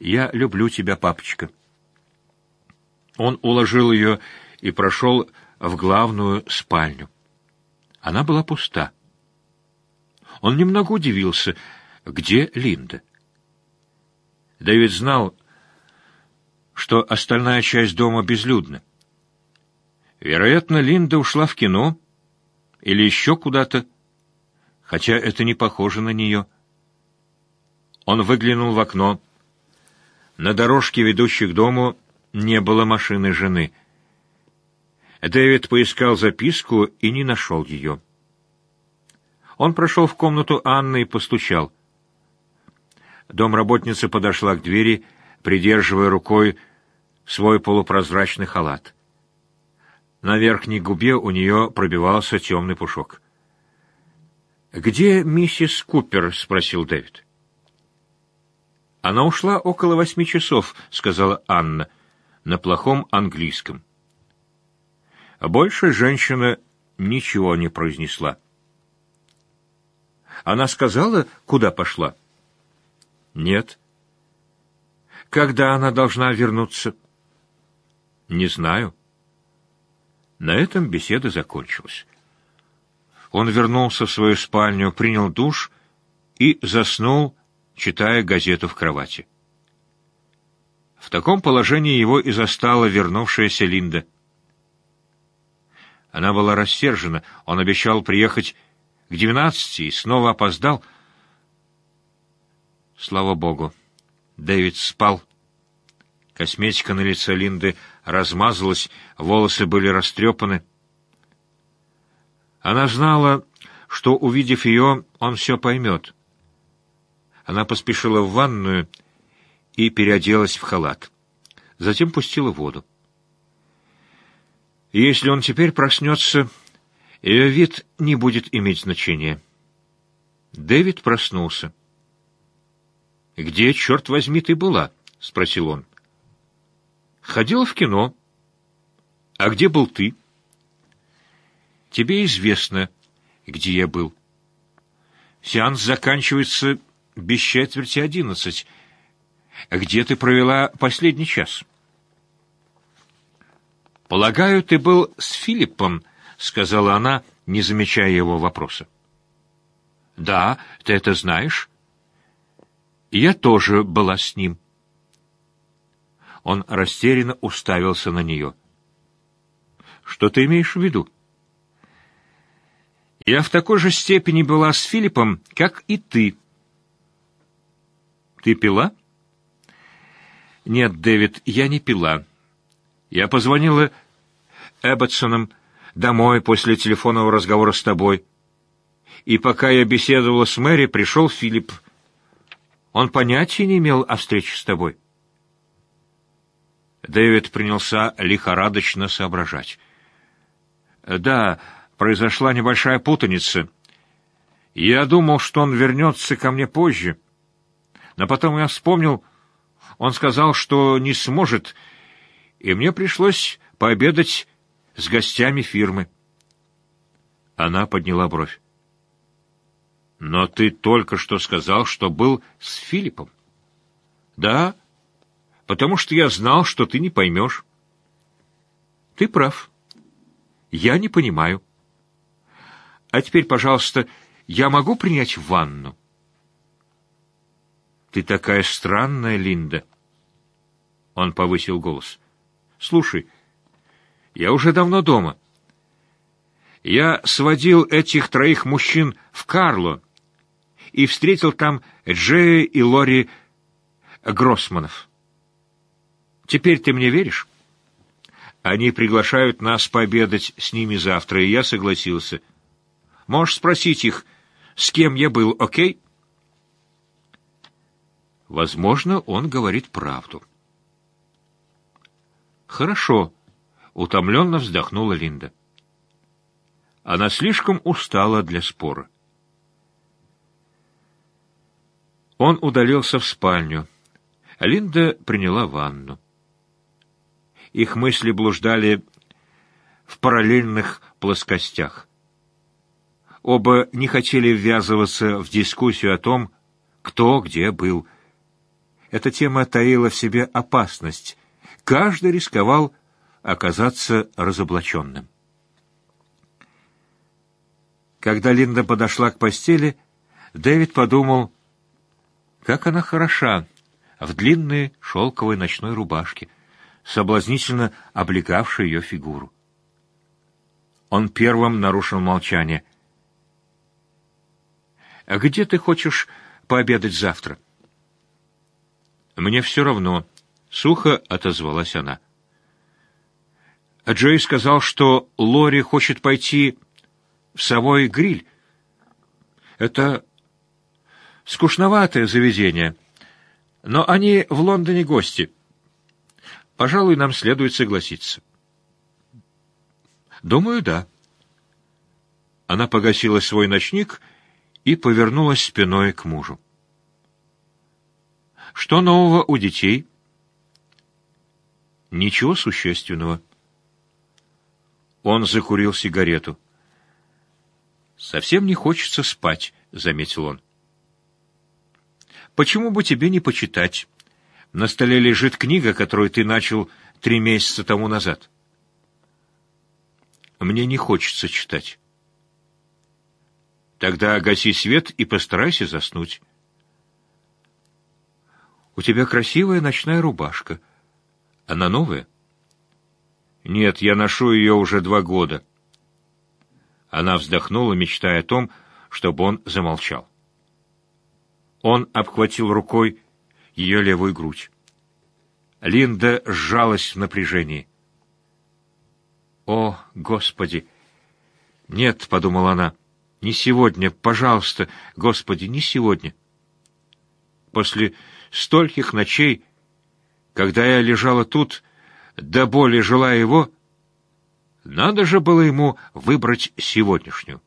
«Я люблю тебя, папочка». Он уложил ее и прошел в главную спальню. Она была пуста. Он немного удивился, где Линда. Дэвид знал, что остальная часть дома безлюдна. Вероятно, Линда ушла в кино или еще куда-то, хотя это не похоже на нее. Он выглянул в окно. На дорожке, ведущей к дому, не было машины жены. Дэвид поискал записку и не нашел ее. Он прошел в комнату Анны и постучал. Домработница подошла к двери, придерживая рукой свой полупрозрачный халат. На верхней губе у нее пробивался темный пушок. «Где миссис Купер?» — спросил Дэвид. «Она ушла около восьми часов», — сказала Анна на плохом английском. Больше женщина ничего не произнесла. Она сказала, куда пошла? Нет. Когда она должна вернуться? Не знаю. На этом беседа закончилась. Он вернулся в свою спальню, принял душ и заснул, читая газету в кровати. В таком положении его и застала вернувшаяся Линда. Она была рассержена. Он обещал приехать к двенадцати и снова опоздал. Слава богу. Дэвид спал. Косметика на лице Линды размазалась, волосы были растрепаны. Она знала, что, увидев ее, он все поймет. Она поспешила в ванную и переоделась в халат. Затем пустила воду. Если он теперь проснется, ее вид не будет иметь значения. Дэвид проснулся. «Где, черт возьми, ты была?» — спросил он. «Ходила в кино». «А где был ты?» «Тебе известно, где я был». «Сеанс заканчивается без четверти одиннадцать. Где ты провела последний час?» «Полагаю, ты был с Филиппом», — сказала она, не замечая его вопроса. «Да, ты это знаешь?» «Я тоже была с ним». Он растерянно уставился на нее. «Что ты имеешь в виду?» «Я в такой же степени была с Филиппом, как и ты». «Ты пила?» «Нет, Дэвид, я не пила. Я позвонила Эбботсоном домой после телефонного разговора с тобой. И пока я беседовала с Мэри, пришел Филипп. Он понятия не имел о встрече с тобой. Дэвид принялся лихорадочно соображать. «Да, произошла небольшая путаница. Я думал, что он вернется ко мне позже. Но потом я вспомнил, он сказал, что не сможет, и мне пришлось пообедать с гостями фирмы. Она подняла бровь. «Но ты только что сказал, что был с Филиппом». «Да, потому что я знал, что ты не поймешь». «Ты прав. Я не понимаю. А теперь, пожалуйста, я могу принять ванну?» «Ты такая странная, Линда». Он повысил голос. «Слушай, я уже давно дома. Я сводил этих троих мужчин в Карло и встретил там Джея и Лори Гроссманов. Теперь ты мне веришь? Они приглашают нас пообедать с ними завтра, и я согласился. Можешь спросить их, с кем я был, окей? Возможно, он говорит правду. Хорошо. — утомленно вздохнула Линда. Она слишком устала для спора. Он удалился в спальню. Линда приняла ванну. Их мысли блуждали в параллельных плоскостях. Оба не хотели ввязываться в дискуссию о том, кто где был. Эта тема таила в себе опасность. Каждый рисковал оказаться разоблаченным. Когда Линда подошла к постели, Дэвид подумал, как она хороша в длинной шелковой ночной рубашке, соблазнительно облегавшей ее фигуру. Он первым нарушил молчание. «А где ты хочешь пообедать завтра?» «Мне все равно», — сухо отозвалась она. Джей сказал, что Лори хочет пойти в совой гриль. Это скучноватое заведение, но они в Лондоне гости. Пожалуй, нам следует согласиться. Думаю, да. Она погасила свой ночник и повернулась спиной к мужу. Что нового у детей? Ничего существенного. Он закурил сигарету. «Совсем не хочется спать», — заметил он. «Почему бы тебе не почитать? На столе лежит книга, которую ты начал три месяца тому назад». «Мне не хочется читать». «Тогда гаси свет и постарайся заснуть». «У тебя красивая ночная рубашка. Она новая?» «Нет, я ношу ее уже два года». Она вздохнула, мечтая о том, чтобы он замолчал. Он обхватил рукой ее левую грудь. Линда сжалась в напряжении. «О, Господи!» «Нет», — подумала она, — «не сегодня, пожалуйста, Господи, не сегодня». После стольких ночей, когда я лежала тут, до боли желая его, надо же было ему выбрать сегодняшнюю.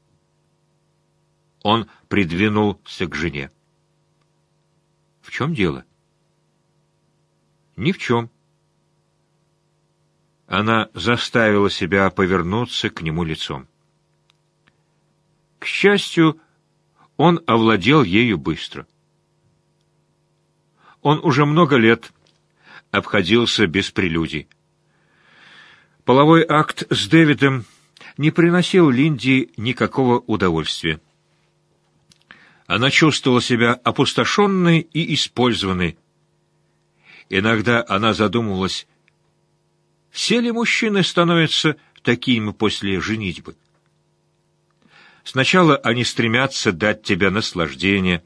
Он придвинулся к жене. «В чем дело?» «Ни в чем». Она заставила себя повернуться к нему лицом. К счастью, он овладел ею быстро. Он уже много лет обходился без прелюдий. Половой акт с Дэвидом не приносил Линди никакого удовольствия. Она чувствовала себя опустошенной и использованной. Иногда она задумывалась, все ли мужчины становятся такими после женитьбы. Сначала они стремятся дать тебе наслаждение,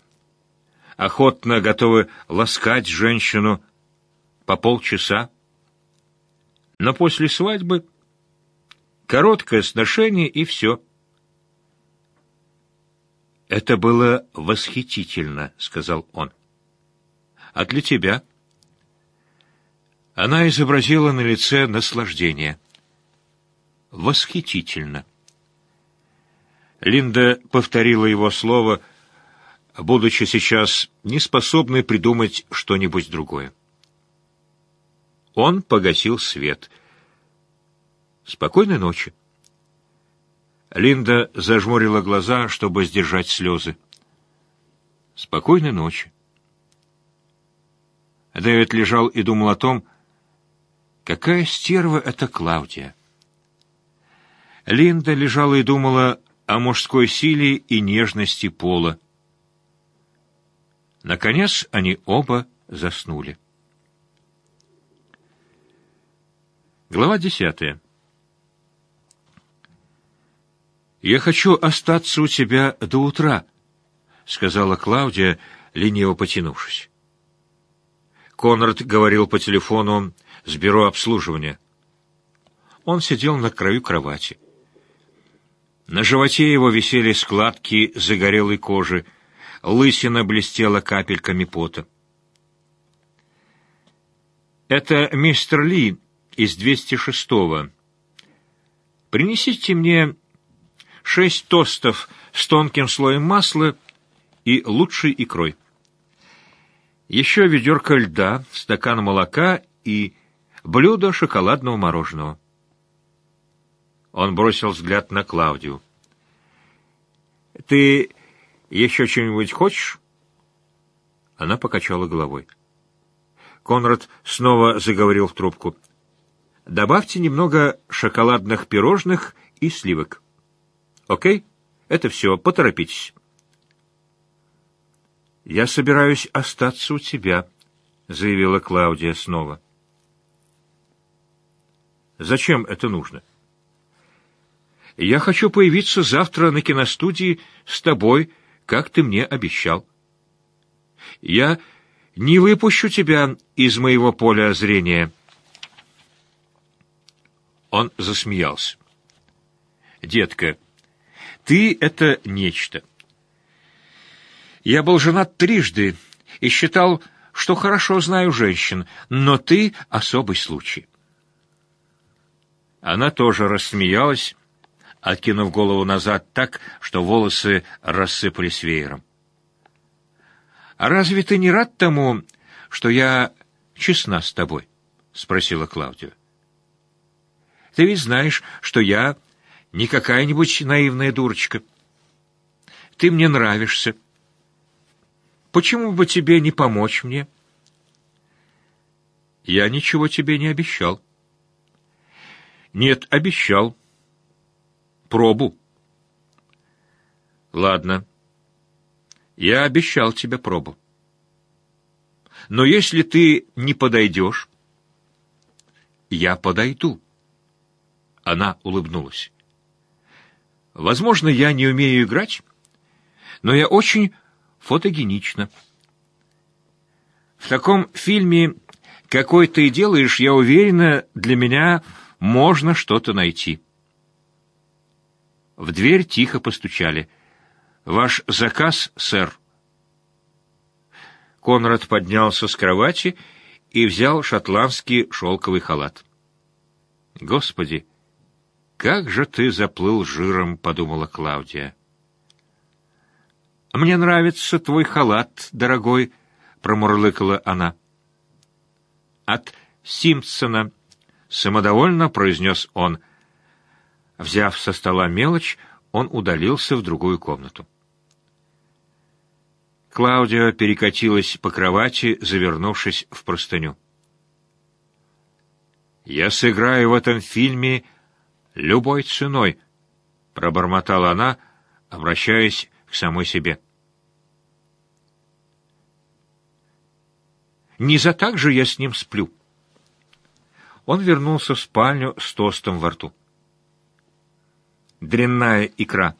охотно готовы ласкать женщину по полчаса, но после свадьбы короткое сношение и все. «Это было восхитительно», — сказал он. «А для тебя?» Она изобразила на лице наслаждение. «Восхитительно». Линда повторила его слово, будучи сейчас неспособной придумать что-нибудь другое. Он погасил свет. «Спокойной ночи». Линда зажмурила глаза, чтобы сдержать слезы. «Спокойной ночи». Дэвид лежал и думал о том, какая стерва это Клаудия. Линда лежала и думала о мужской силе и нежности пола. Наконец они оба заснули. Глава десятая. «Я хочу остаться у тебя до утра», — сказала Клаудия, лениво потянувшись. Конрад говорил по телефону с бюро обслуживания. Он сидел на краю кровати. На животе его висели складки загорелой кожи, лысина блестела капельками пота. «Это мистер Ли», из 206-го. Принесите мне шесть тостов с тонким слоем масла и лучшей икрой. Еще ведерко льда, стакан молока и блюдо шоколадного мороженого. Он бросил взгляд на Клавдию. «Ты еще что-нибудь хочешь?» Она покачала головой. Конрад снова заговорил в трубку. Добавьте немного шоколадных пирожных и сливок. Окей? Это все, поторопитесь. «Я собираюсь остаться у тебя», — заявила Клаудия снова. «Зачем это нужно?» «Я хочу появиться завтра на киностудии с тобой, как ты мне обещал. Я не выпущу тебя из моего поля зрения». Он засмеялся. «Детка, ты — это нечто. Я был женат трижды и считал, что хорошо знаю женщин, но ты — особый случай». Она тоже рассмеялась, откинув голову назад так, что волосы рассыпались веером. «А разве ты не рад тому, что я честна с тобой?» — спросила Клаудия. Ты ведь знаешь, что я не какая-нибудь наивная дурочка. Ты мне нравишься. Почему бы тебе не помочь мне? Я ничего тебе не обещал. Нет, обещал. Пробу. Ладно. Я обещал тебе пробу. Но если ты не подойдешь, я подойду. Она улыбнулась. Возможно, я не умею играть, но я очень фотогенична. В таком фильме, какой ты делаешь, я уверена, для меня можно что-то найти. В дверь тихо постучали. «Ваш заказ, сэр». Конрад поднялся с кровати и взял шотландский шелковый халат. «Господи, как же ты заплыл жиром!» — подумала Клаудия. «Мне нравится твой халат, дорогой», — промурлыкала она. «От Симпсона», — самодовольно произнес он. Взяв со стола мелочь, он удалился в другую комнату. Клаудия перекатилась по кровати, завернувшись в простыню. «Я сыграю в этом фильме любой ценой», — пробормотала она, обращаясь к самой себе. Не за так же я с ним сплю. Он вернулся в спальню с тостом во рту. Дрянная икра.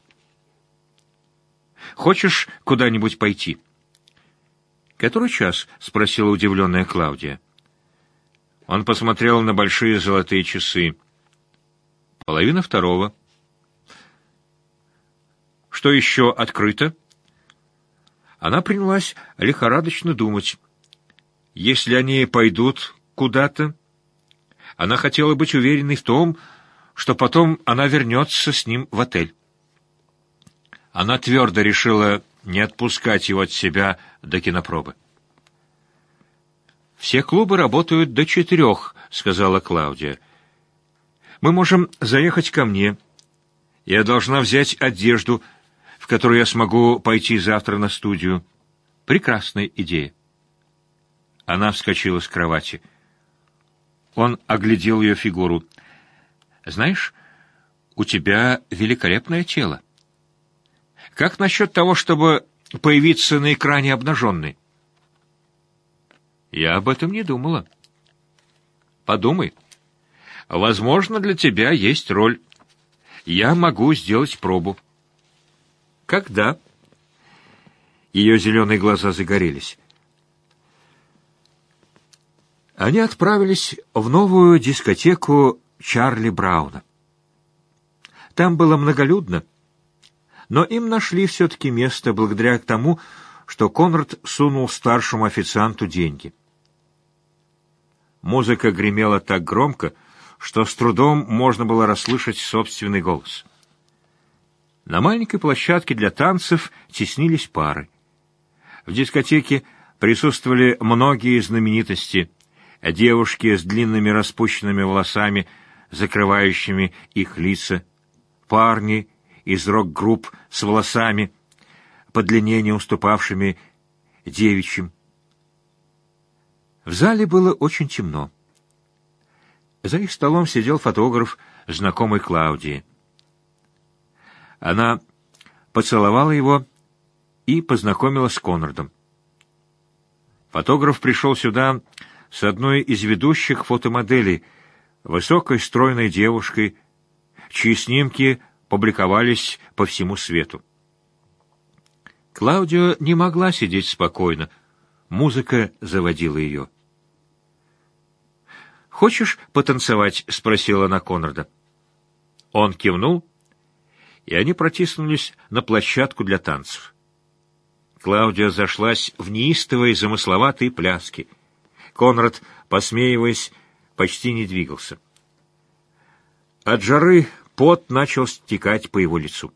Хочешь куда-нибудь пойти? Который час? спросила удивленная Клаудия. Он посмотрел на большие золотые часы. Половина второго. Что еще открыто? Она принялась лихорадочно думать. Если они пойдут куда-то, она хотела быть уверенной в том, что потом она вернется с ним в отель. Она твердо решила не отпускать его от себя до кинопробы. «Все клубы работают до четырех», — сказала Клаудия. «Мы можем заехать ко мне. Я должна взять одежду, в которую я смогу пойти завтра на студию. Прекрасная идея». Она вскочила с кровати. Он оглядел ее фигуру. «Знаешь, у тебя великолепное тело. Как насчет того, чтобы появиться на экране обнаженной?» «Я об этом не думала». «Подумай. Возможно, для тебя есть роль. Я могу сделать пробу». «Когда?» Ее зеленые глаза загорелись. Они отправились в новую дискотеку Чарли Брауна. Там было многолюдно, но им нашли все-таки место благодаря тому, что Конрад сунул старшему официанту деньги. Музыка гремела так громко, что с трудом можно было расслышать собственный голос. На маленькой площадке для танцев теснились пары. В дискотеке присутствовали многие знаменитости — девушки с длинными распущенными волосами, закрывающими их лица, парни из рок-групп с волосами, по длине не уступавшими девичьим. В зале было очень темно. За их столом сидел фотограф, знакомый Клаудии. Она поцеловала его и познакомила с Конрадом. Фотограф пришел сюда с одной из ведущих фотомоделей, высокой стройной девушкой, чьи снимки публиковались по всему свету. Клаудио не могла сидеть спокойно. Музыка заводила ее. «Хочешь потанцевать?» — спросила она Конрада. Он кивнул, и они протиснулись на площадку для танцев. Клаудия зашлась в неистовой замысловатой пляске — Конрад, посмеиваясь, почти не двигался. От жары пот начал стекать по его лицу.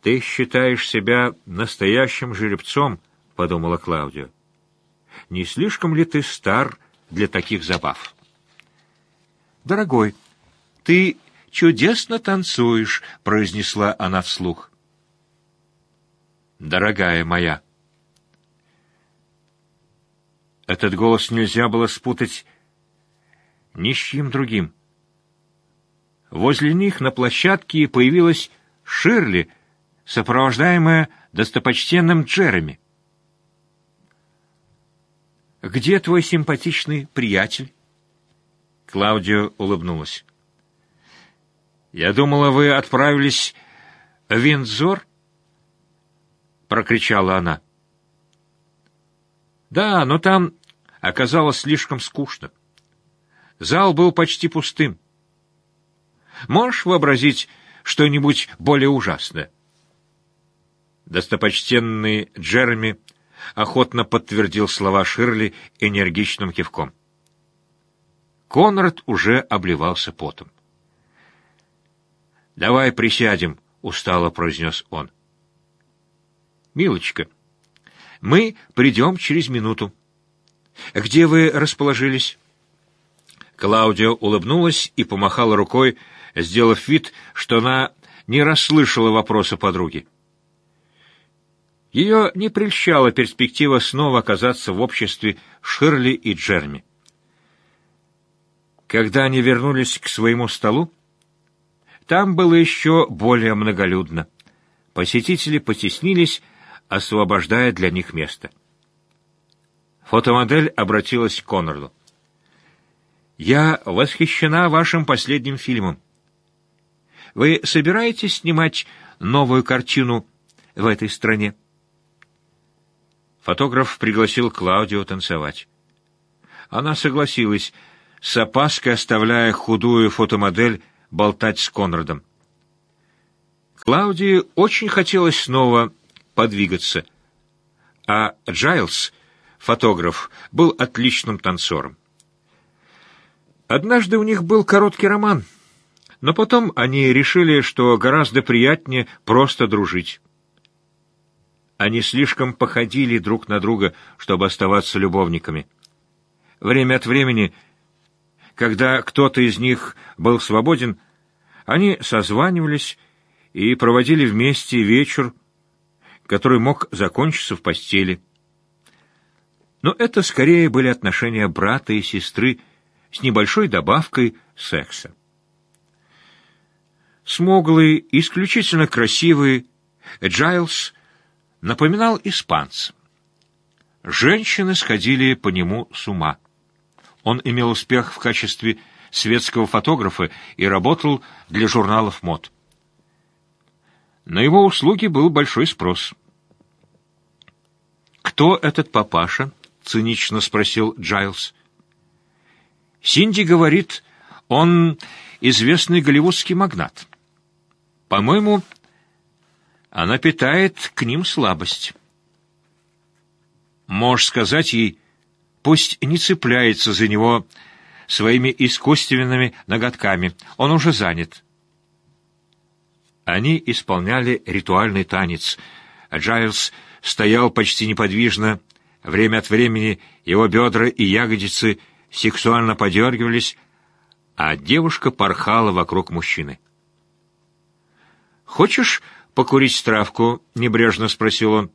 «Ты считаешь себя настоящим жеребцом», — подумала Клаудия. «Не слишком ли ты стар для таких забав?» «Дорогой, ты чудесно танцуешь», — произнесла она вслух. «Дорогая моя», этот голос нельзя было спутать ни с чьим другим. Возле них на площадке появилась Ширли, сопровождаемая достопочтенным Джереми. «Где твой симпатичный приятель?» Клаудио улыбнулась. «Я думала, вы отправились в Виндзор?» — прокричала она. «Да, но там оказалось слишком скучно. Зал был почти пустым. Можешь вообразить что-нибудь более ужасное?» Достопочтенный Джереми охотно подтвердил слова Ширли энергичным кивком. Конрад уже обливался потом. «Давай присядем», — устало произнес он. «Милочка, мы придем через минуту. Где вы расположились?» Клаудио улыбнулась и помахала рукой, сделав вид, что она не расслышала вопроса подруги. Ее не прельщала перспектива снова оказаться в обществе Ширли и Джерми. Когда они вернулись к своему столу, там было еще более многолюдно. Посетители потеснились, освобождая для них место. Фотомодель обратилась к Конраду. «Я восхищена вашим последним фильмом. Вы собираетесь снимать новую картину в этой стране?» Фотограф пригласил Клаудио танцевать. Она согласилась, с опаской оставляя худую фотомодель болтать с Конрадом. Клаудии очень хотелось снова подвигаться, а Джайлз, фотограф, был отличным танцором. Однажды у них был короткий роман, но потом они решили, что гораздо приятнее просто дружить. Они слишком походили друг на друга, чтобы оставаться любовниками. Время от времени когда кто-то из них был свободен, они созванивались и проводили вместе вечер, который мог закончиться в постели. Но это скорее были отношения брата и сестры с небольшой добавкой секса. Смуглый, исключительно красивый Джайлз напоминал испанца. Женщины сходили по нему с ума. Он имел успех в качестве светского фотографа и работал для журналов мод. На его услуги был большой спрос. «Кто этот папаша?» — цинично спросил Джайлз. «Синди говорит, он известный голливудский магнат. По-моему, она питает к ним слабость. Можешь сказать ей, Пусть не цепляется за него своими искусственными ноготками. Он уже занят. Они исполняли ритуальный танец. Джайлз стоял почти неподвижно. Время от времени его бедра и ягодицы сексуально подергивались, а девушка порхала вокруг мужчины. «Хочешь покурить травку?» — небрежно спросил он.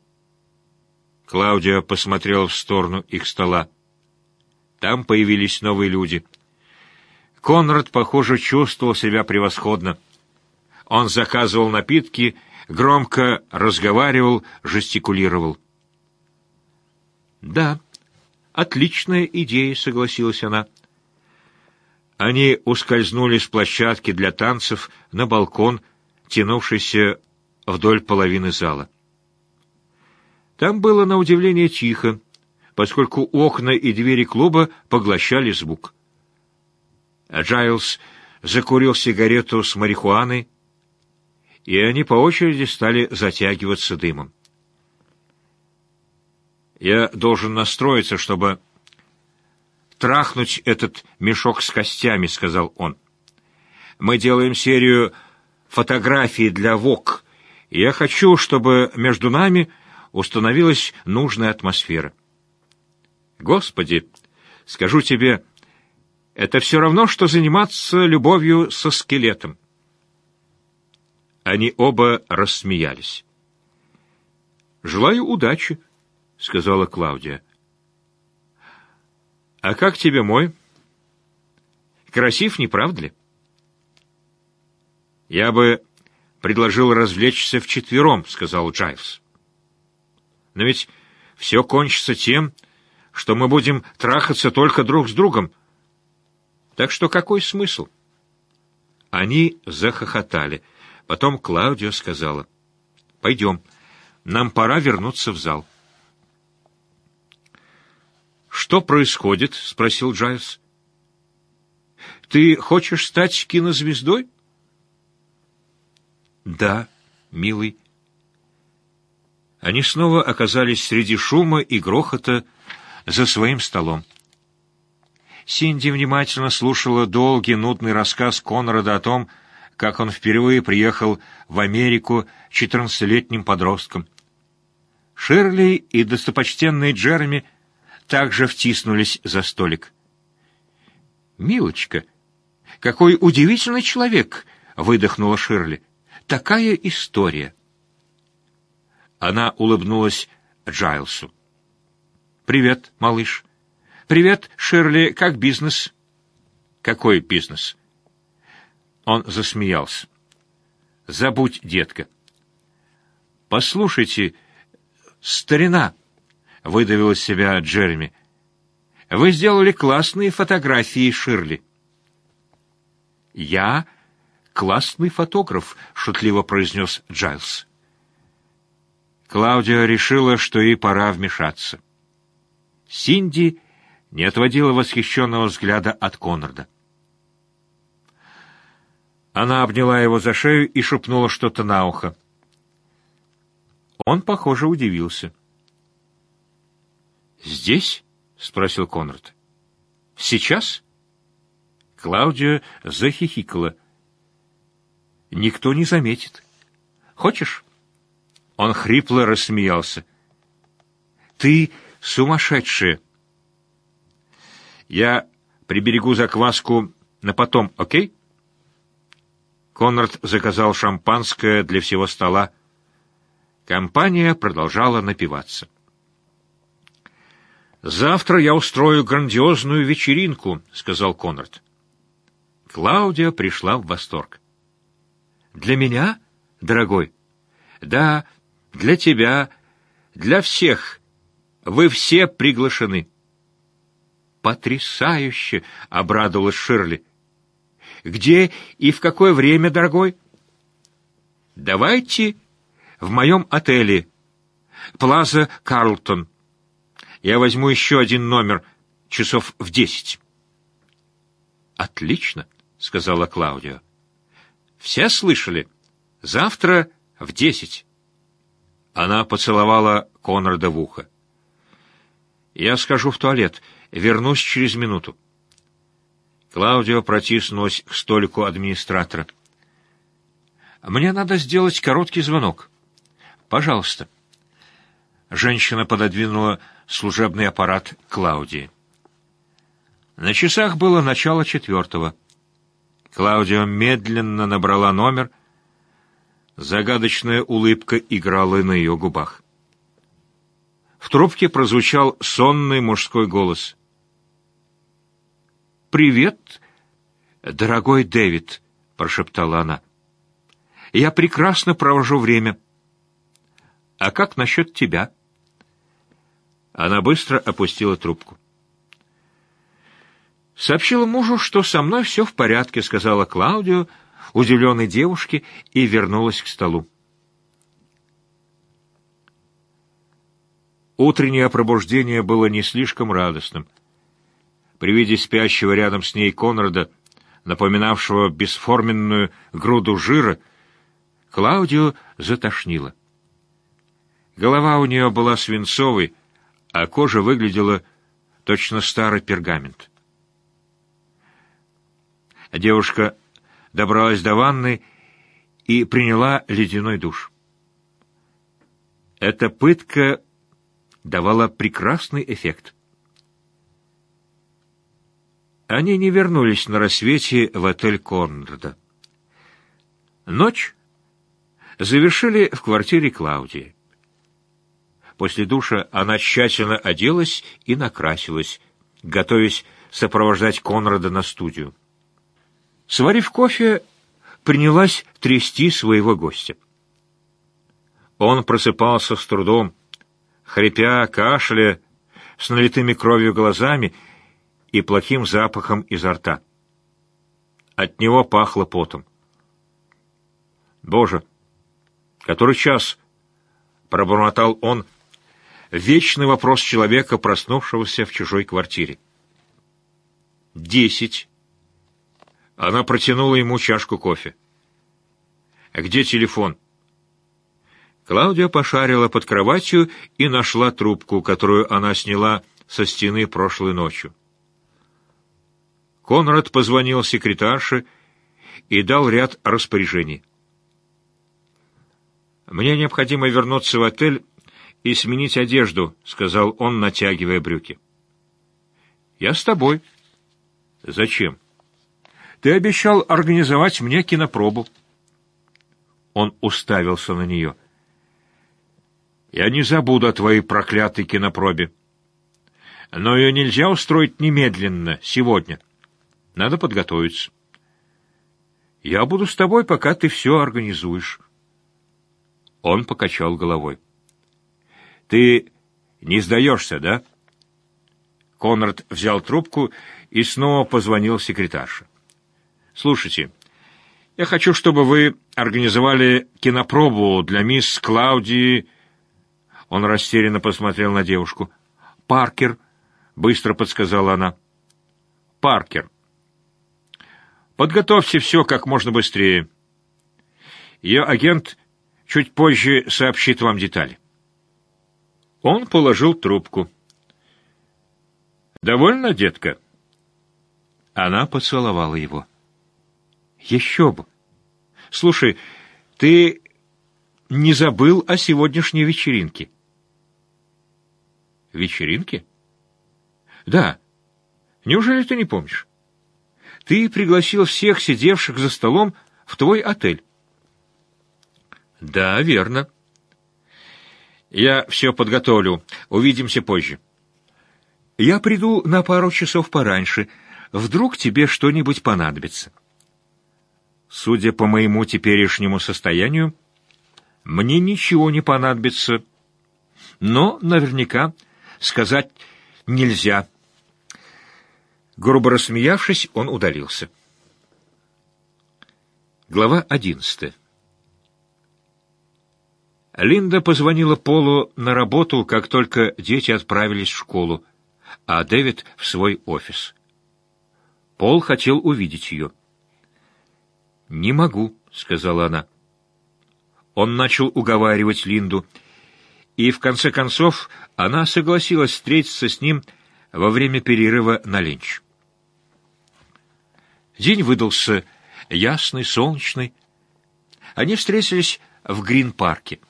Клаудия посмотрела в сторону их стола. Там появились новые люди. Конрад, похоже, чувствовал себя превосходно. Он заказывал напитки, громко разговаривал, жестикулировал. «Да, отличная идея», — согласилась она. Они ускользнули с площадки для танцев на балкон, тянувшийся вдоль половины зала. Там было, на удивление, тихо поскольку окна и двери клуба поглощали звук. Джайлз закурил сигарету с марихуаной, и они по очереди стали затягиваться дымом. «Я должен настроиться, чтобы трахнуть этот мешок с костями», — сказал он. «Мы делаем серию фотографий для ВОК, и я хочу, чтобы между нами установилась нужная атмосфера». Господи, скажу тебе, это все равно, что заниматься любовью со скелетом. Они оба рассмеялись. «Желаю удачи», — сказала Клаудия. «А как тебе мой? Красив, не правда ли?» «Я бы предложил развлечься вчетвером», — сказал Джайвс. «Но ведь все кончится тем, что мы будем трахаться только друг с другом. Так что какой смысл? Они захохотали. Потом Клаудио сказала, «Пойдем, нам пора вернуться в зал». «Что происходит?» — спросил Джайлс. «Ты хочешь стать кинозвездой?» «Да, милый». Они снова оказались среди шума и грохота за своим столом. Синди внимательно слушала долгий, нудный рассказ Конрада о том, как он впервые приехал в Америку четырнадцатилетним подростком. Ширли и достопочтенный Джереми также втиснулись за столик. «Милочка, какой удивительный человек!» — выдохнула Ширли. «Такая история!» Она улыбнулась Джайлсу. «Привет, малыш!» «Привет, Ширли, как бизнес?» «Какой бизнес?» Он засмеялся. «Забудь, детка». «Послушайте, старина», — выдавил из себя Джереми, — «вы сделали классные фотографии, Ширли». «Я классный фотограф», — шутливо произнес Джайлс. Клаудия решила, что ей пора вмешаться. Синди не отводила восхищенного взгляда от Конрада. Она обняла его за шею и шепнула что-то на ухо. Он, похоже, удивился. «Здесь?» — спросил Конрад. «Сейчас?» Клаудия захихикала. «Никто не заметит. Хочешь?» Он хрипло рассмеялся. «Ты сумасшедшая!» Я приберегу закваску на потом, окей? Конрад заказал шампанское для всего стола. Компания продолжала напиваться. «Завтра я устрою грандиозную вечеринку», — сказал Конрад. Клаудия пришла в восторг. «Для меня, дорогой?» «Да, для тебя, для всех. Вы все приглашены». «Потрясающе!» — обрадовалась Ширли. «Где и в какое время, дорогой?» «Давайте в моем отеле. Плаза Карлтон. Я возьму еще один номер часов в десять». «Отлично», — сказала Клаудио. «Все слышали? Завтра в десять». Она поцеловала Конрада в ухо. «Я схожу в туалет. Вернусь через минуту». Клаудио протиснулась к столику администратора. «Мне надо сделать короткий звонок. Пожалуйста». Женщина пододвинула служебный аппарат Клаудии. На часах было начало четвертого. Клаудио медленно набрала номер. Загадочная улыбка играла на ее губах. В трубке прозвучал сонный мужской голос. «Привет, дорогой Дэвид», — прошептала она. «Я прекрасно провожу время. А как насчет тебя?» Она быстро опустила трубку. «Сообщила мужу, что со мной все в порядке», — сказала Клаудио, удивленной девушке, и вернулась к столу. Утреннее пробуждение было не слишком радостным. При виде спящего рядом с ней Конрада, напоминавшего бесформенную груду жира, Клаудио затошнило. Голова у нее была свинцовой, а кожа выглядела точно старый пергамент. Девушка добралась до ванны и приняла ледяной душ. Эта пытка давала прекрасный эффект. Они не вернулись на рассвете в отель Конрада. Ночь завершили в квартире Клаудии. После душа она тщательно оделась и накрасилась, готовясь сопровождать Конрада на студию. Сварив кофе, принялась трясти своего гостя. Он просыпался с трудом, хрипя, кашля, с налитыми кровью глазами и плохим запахом изо рта. От него пахло потом. «Боже, который час?» — пробормотал он. Вечный вопрос человека, проснувшегося в чужой квартире. «Десять». Она протянула ему чашку кофе. «Где телефон?» Клаудия пошарила под кроватью и нашла трубку, которую она сняла со стены прошлой ночью. Конрад позвонил секретарше и дал ряд распоряжений. «Мне необходимо вернуться в отель и сменить одежду», — сказал он, натягивая брюки. «Я с тобой». «Зачем?» «Ты обещал организовать мне кинопробу». Он уставился на нее. «Я не забуду о твоей проклятой кинопробе. Но ее нельзя устроить немедленно, сегодня». Надо подготовиться. Я буду с тобой, пока ты все организуешь. Он покачал головой. Ты не сдаешься, да? Конрад взял трубку и снова позвонил секретарше. Слушайте, я хочу, чтобы вы организовали кинопробу для мисс Клаудии. Он растерянно посмотрел на девушку. Паркер, быстро подсказала она. Паркер. Подготовьте все как можно быстрее. Ее агент чуть позже сообщит вам детали. Он положил трубку. «Довольно, детка?» Она поцеловала его. «Еще бы! Слушай, ты не забыл о сегодняшней вечеринке?» «Вечеринке?» «Да. Неужели ты не помнишь?» Ты пригласил всех сидевших за столом в твой отель. Да, верно. Я все подготовлю. Увидимся позже. Я приду на пару часов пораньше. Вдруг тебе что-нибудь понадобится. Судя по моему теперешнему состоянию, мне ничего не понадобится. Но наверняка сказать нельзя. Грубо рассмеявшись, он удалился. Глава одиннадцатая. Линда позвонила Полу на работу, как только дети отправились в школу, а Дэвид — в свой офис. Пол хотел увидеть ее. «Не могу», — сказала она. Он начал уговаривать Линду, и в конце концов она согласилась встретиться с ним во время перерыва на ленч. День выдался ясный, солнечный. Они встретились в Грин-парке.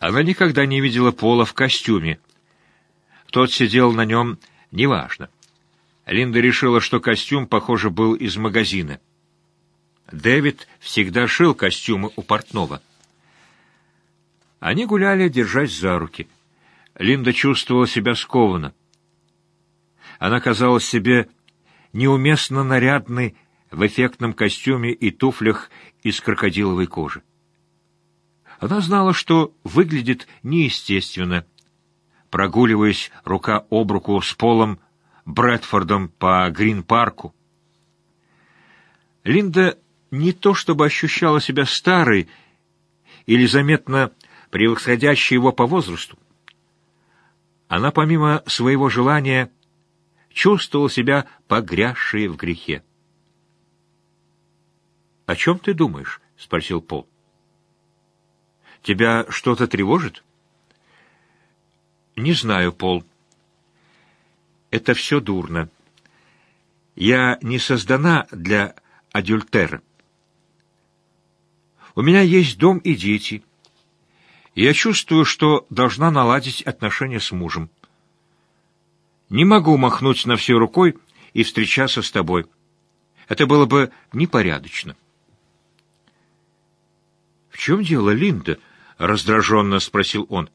Она никогда не видела Пола в костюме. Тот сидел на нем неважно. Линда решила, что костюм, похоже, был из магазина. Дэвид всегда шил костюмы у портного. Они гуляли, держась за руки. Линда чувствовала себя скованно. Она казалась себе неуместно нарядной в эффектном костюме и туфлях из крокодиловой кожи. Она знала, что выглядит неестественно, прогуливаясь рука об руку с Полом Брэдфордом по Грин-парку. Линда не то чтобы ощущала себя старой или заметно превосходящей его по возрасту, она помимо своего желания чувствовала себя погрязшей в грехе. «О чем ты думаешь?» — спросил Пол. «Тебя что-то тревожит?» «Не знаю, Пол. Это все дурно. Я не создана для адюльтера. У меня есть дом и дети» я чувствую, что должна наладить отношения с мужем. Не могу махнуть на все рукой и встречаться с тобой. Это было бы непорядочно. «В чем дело, Линда?» — раздраженно спросил он.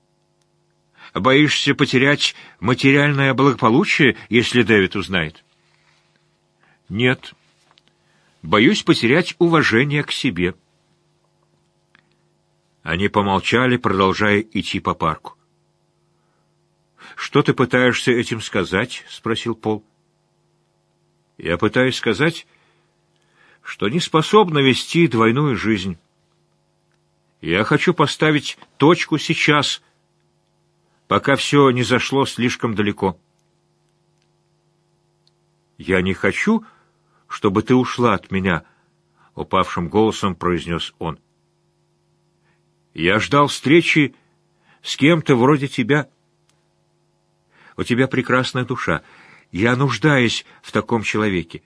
«Боишься потерять материальное благополучие, если Дэвид узнает?» «Нет. Боюсь потерять уважение к себе». Они помолчали, продолжая идти по парку. «Что ты пытаешься этим сказать?» — спросил Пол. «Я пытаюсь сказать, что не способна вести двойную жизнь. Я хочу поставить точку сейчас, пока все не зашло слишком далеко. Я не хочу, чтобы ты ушла от меня, — упавшим голосом произнес он. Я ждал встречи с кем-то вроде тебя. У тебя прекрасная душа. Я нуждаюсь в таком человеке.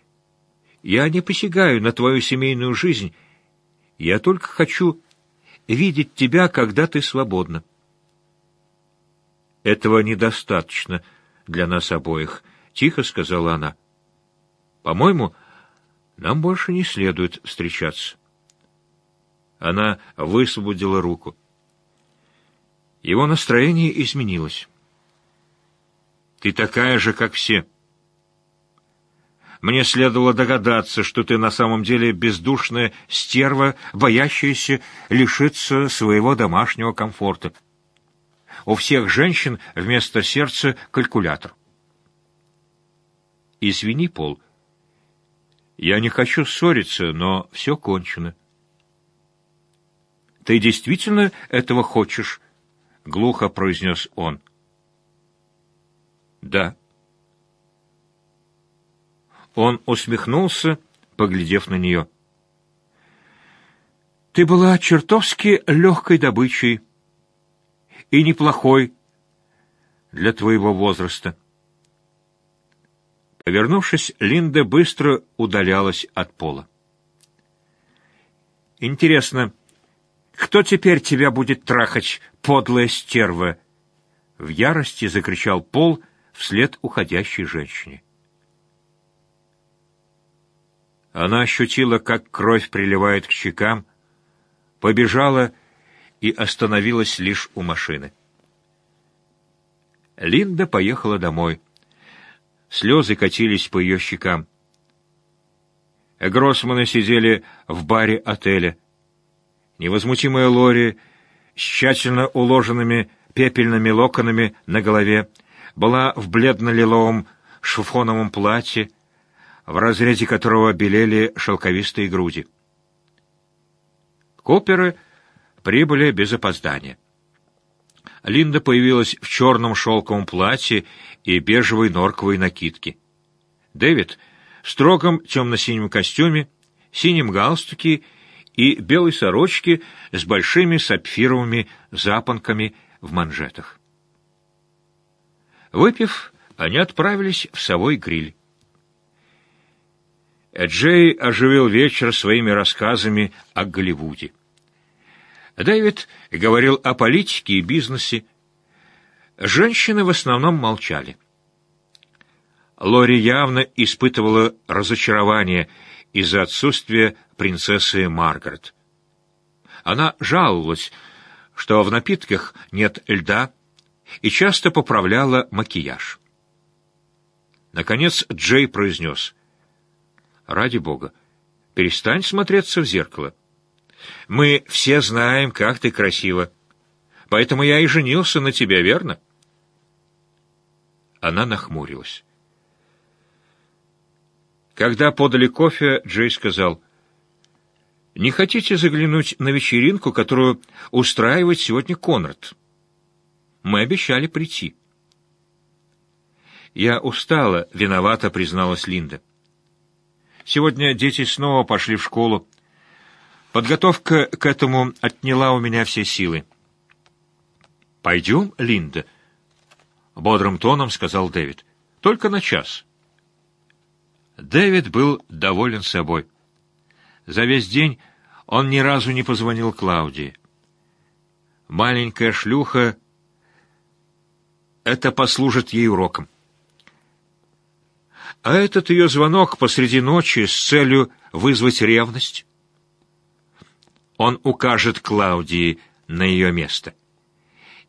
Я не посягаю на твою семейную жизнь. Я только хочу видеть тебя, когда ты свободна. Этого недостаточно для нас обоих, — тихо сказала она. По-моему, нам больше не следует встречаться. Она высвободила руку. Его настроение изменилось. Ты такая же, как все. Мне следовало догадаться, что ты на самом деле бездушная стерва, боящаяся лишиться своего домашнего комфорта. У всех женщин вместо сердца калькулятор. Извини, Пол. Я не хочу ссориться, но все кончено. Ты действительно этого хочешь? Глухо произнес он. Да. Он усмехнулся, поглядев на нее. «Ты была чертовски легкой добычей и неплохой для твоего возраста». Повернувшись, Линда быстро удалялась от пола. «Интересно, кто теперь тебя будет трахать, подлая стерва?» В ярости закричал Пол вслед уходящей женщине. Она ощутила, как кровь приливает к щекам, побежала и остановилась лишь у машины. Линда поехала домой. Слезы катились по ее щекам. Гроссманы сидели в баре отеля. Невозмутимая Лори с тщательно уложенными пепельными локонами на голове была в бледно-лиловом шифоновом платье, в разрезе которого белели шелковистые груди. Коперы прибыли без опоздания. Линда появилась в черном шелковом платье и бежевой норковой накидке. Дэвид в строгом темно-синем костюме, синем галстуке и белой сорочке с большими сапфировыми запонками в манжетах. Выпив, они отправились в совой гриль. Джей оживил вечер своими рассказами о Голливуде. Дэвид говорил о политике и бизнесе. Женщины в основном молчали. Лори явно испытывала разочарование из-за отсутствия принцессы Маргарет. Она жаловалась, что в напитках нет льда, и часто поправляла макияж. Наконец Джей произнес — Ради Бога, перестань смотреться в зеркало. Мы все знаем, как ты красива. Поэтому я и женился на тебе, верно? Она нахмурилась. Когда подали кофе, Джей сказал, «Не хотите заглянуть на вечеринку, которую устраивает сегодня Конрад? Мы обещали прийти». «Я устала», — виновата призналась Линда. Сегодня дети снова пошли в школу. Подготовка к этому отняла у меня все силы. «Пойдем, Линда?» — бодрым тоном сказал Дэвид. «Только на час». Дэвид был доволен собой. За весь день он ни разу не позвонил Клаудии. Маленькая шлюха — это послужит ей уроком. А этот ее звонок посреди ночи с целью вызвать ревность? Он укажет Клаудии на ее место.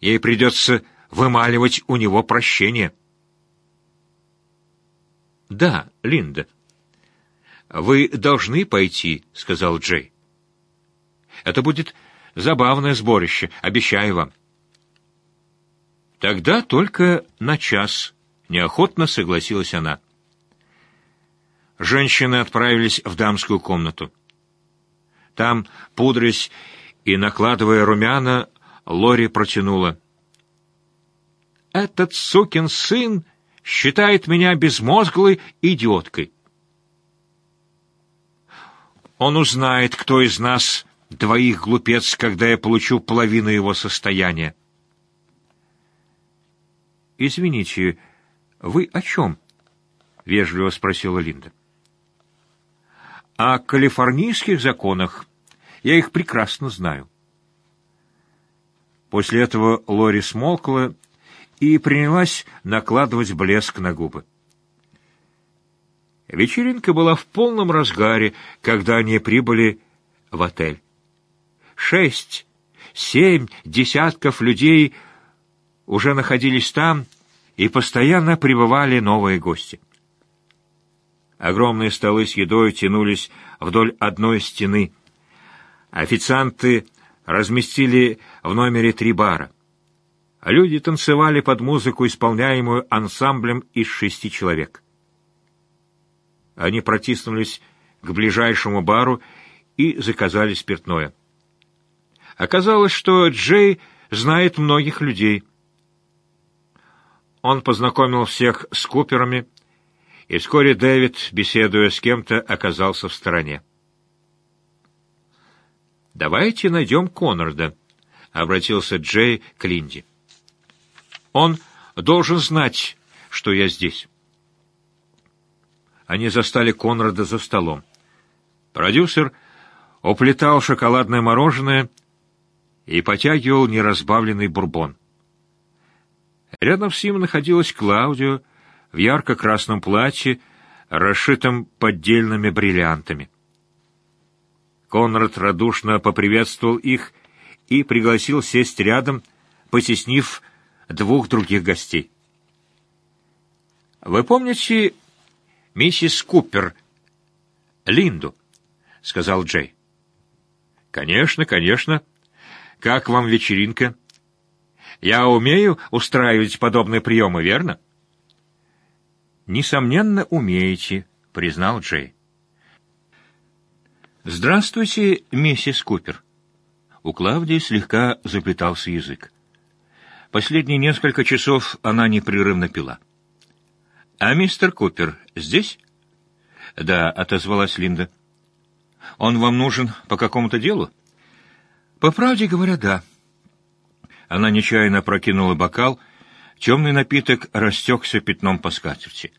Ей придется вымаливать у него прощение. «Да, Линда». «Вы должны пойти», — сказал Джей. «Это будет забавное сборище, обещаю вам». «Тогда только на час», — неохотно согласилась она. женщины отправились в дамскую комнату. Там, пудрясь и накладывая румяна, Лори протянула. «Этот сукин сын считает меня безмозглой идиоткой. Он узнает, кто из нас двоих глупец, когда я получу половину его состояния. «Извините, вы о чем?» — вежливо спросила Линда. «О калифорнийских законах. Я их прекрасно знаю». После этого Лори смолкла и принялась накладывать блеск на губы. Вечеринка была в полном разгаре, когда они прибыли в отель. Шесть, семь десятков людей уже находились там, и постоянно прибывали новые гости. Огромные столы с едой тянулись вдоль одной стены. Официанты разместили в номере три бара. Люди танцевали под музыку, исполняемую ансамблем из шести человек. Они протиснулись к ближайшему бару и заказали спиртное. Оказалось, что Джей знает многих людей. Он познакомил всех с Куперами, и вскоре Дэвид, беседуя с кем-то, оказался в стороне. «Давайте найдем Коннорда», — обратился Джей к Линди. «Он должен знать, что я здесь». Они застали Конрада за столом. Продюсер уплетал шоколадное мороженое и потягивал неразбавленный бурбон. Рядом с ним находилась Клаудио в ярко-красном платье, расшитом поддельными бриллиантами. Конрад радушно поприветствовал их и пригласил сесть рядом, потеснив двух других гостей. «Вы помните миссис Купер, Линду?» — сказал Джей. «Конечно, конечно. Как вам вечеринка? Я умею устраивать подобные приемы, верно?» «Несомненно, умеете», — признал Джей. «Здравствуйте, миссис Купер». У Клавдии слегка заплетался язык. Последние несколько часов она непрерывно пила. «А мистер Купер здесь?» «Да», — отозвалась Линда. «Он вам нужен по какому-то делу?» «По правде говоря, да». Она нечаянно прокинула бокал, темный напиток растекся пятном по скатерти.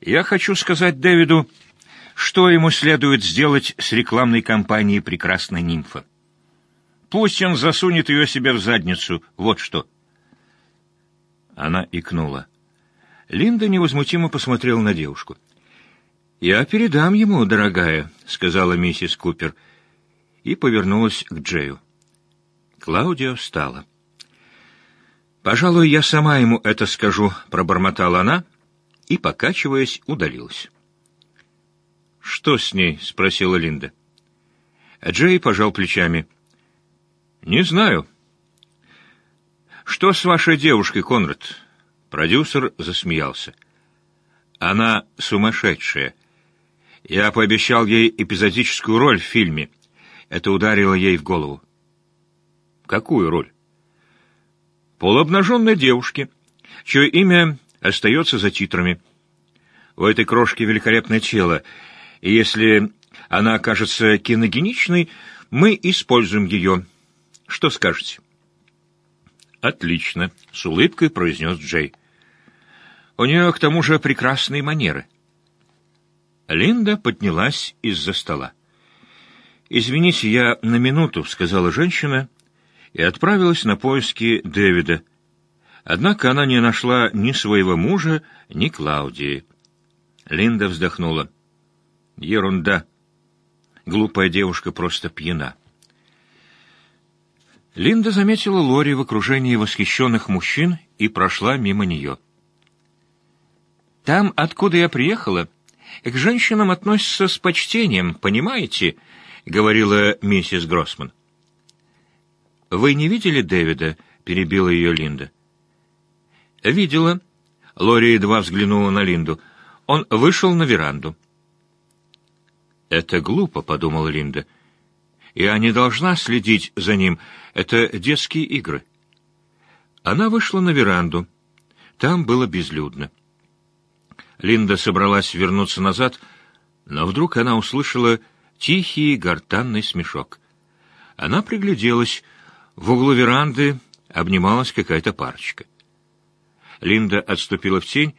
«Я хочу сказать Дэвиду, что ему следует сделать с рекламной кампанией «Прекрасная нимфа». Пусть он засунет ее себе в задницу, вот что». Она икнула. Линда невозмутимо посмотрела на девушку. «Я передам ему, дорогая», — сказала миссис Купер, и повернулась к Джею. Клаудия встала. «Пожалуй, я сама ему это скажу», — пробормотала она и, покачиваясь, удалилась. «Что с ней?» — спросила Линда. Джей пожал плечами. «Не знаю». «Что с вашей девушкой, Конрад?» Продюсер засмеялся. «Она сумасшедшая. Я пообещал ей эпизодическую роль в фильме. Это ударило ей в голову». «Какую роль?» «Полуобнаженной девушки, чье имя остается за титрами. У этой крошки великолепное тело, и если она окажется киногеничной, мы используем ее. Что скажете?» «Отлично», — с улыбкой произнес Джей. У нее, к тому же, прекрасные манеры. Линда поднялась из-за стола. «Извините, я на минуту», — сказала женщина, и отправилась на поиски Дэвида. Однако она не нашла ни своего мужа, ни Клаудии. Линда вздохнула. «Ерунда. Глупая девушка просто пьяна». Линда заметила Лори в окружении восхищенных мужчин и прошла мимо нее. Там, откуда я приехала, к женщинам относятся с почтением, понимаете?» — говорила миссис Гроссман. «Вы не видели Дэвида?» — перебила ее Линда. «Видела». Лори едва взглянула на Линду. Он вышел на веранду. «Это глупо», — подумала Линда. «Я не должна следить за ним. Это детские игры». Она вышла на веранду. Там было безлюдно. Линда собралась вернуться назад, но вдруг она услышала тихий гортанный смешок. Она пригляделась. В углу веранды обнималась какая-то парочка. Линда отступила в тень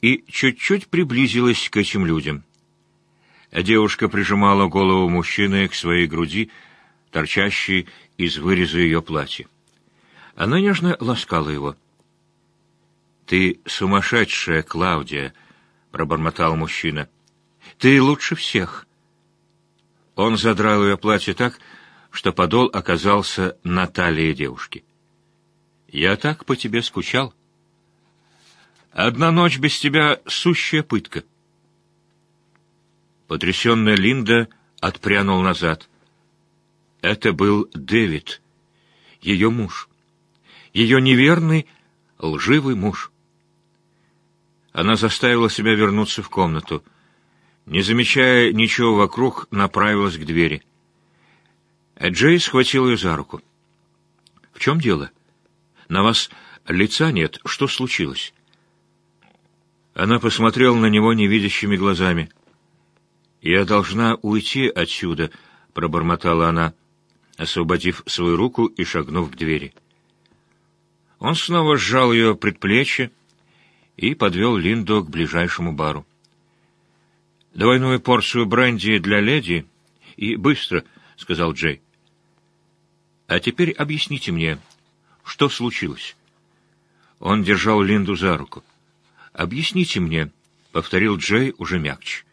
и чуть-чуть приблизилась к этим людям. Девушка прижимала голову мужчины к своей груди, торчащей из выреза ее платья. Она нежно ласкала его. «Ты сумасшедшая, Клаудия!» — пробормотал мужчина. «Ты лучше всех!» Он задрал ее платье так, что подол оказался на талии девушки. «Я так по тебе скучал. Одна ночь без тебя — сущая пытка». Потрясенная Линда отпрянул назад. Это был Дэвид, ее муж, ее неверный, лживый муж. Она заставила себя вернуться в комнату. Не замечая ничего вокруг, направилась к двери. А Джей схватил ее за руку. «В чем дело? На вас лица нет. Что случилось?» Она посмотрела на него невидящими глазами. «Я должна уйти отсюда», — пробормотала она, освободив свою руку и шагнув к двери. Он снова сжал ее предплечье и подвел Линду к ближайшему бару. «Двойную порцию бренди для леди и быстро», — сказал Джей. «А теперь объясните мне, что случилось?» Он держал Линду за руку. «Объясните мне», — повторил Джей уже мягче.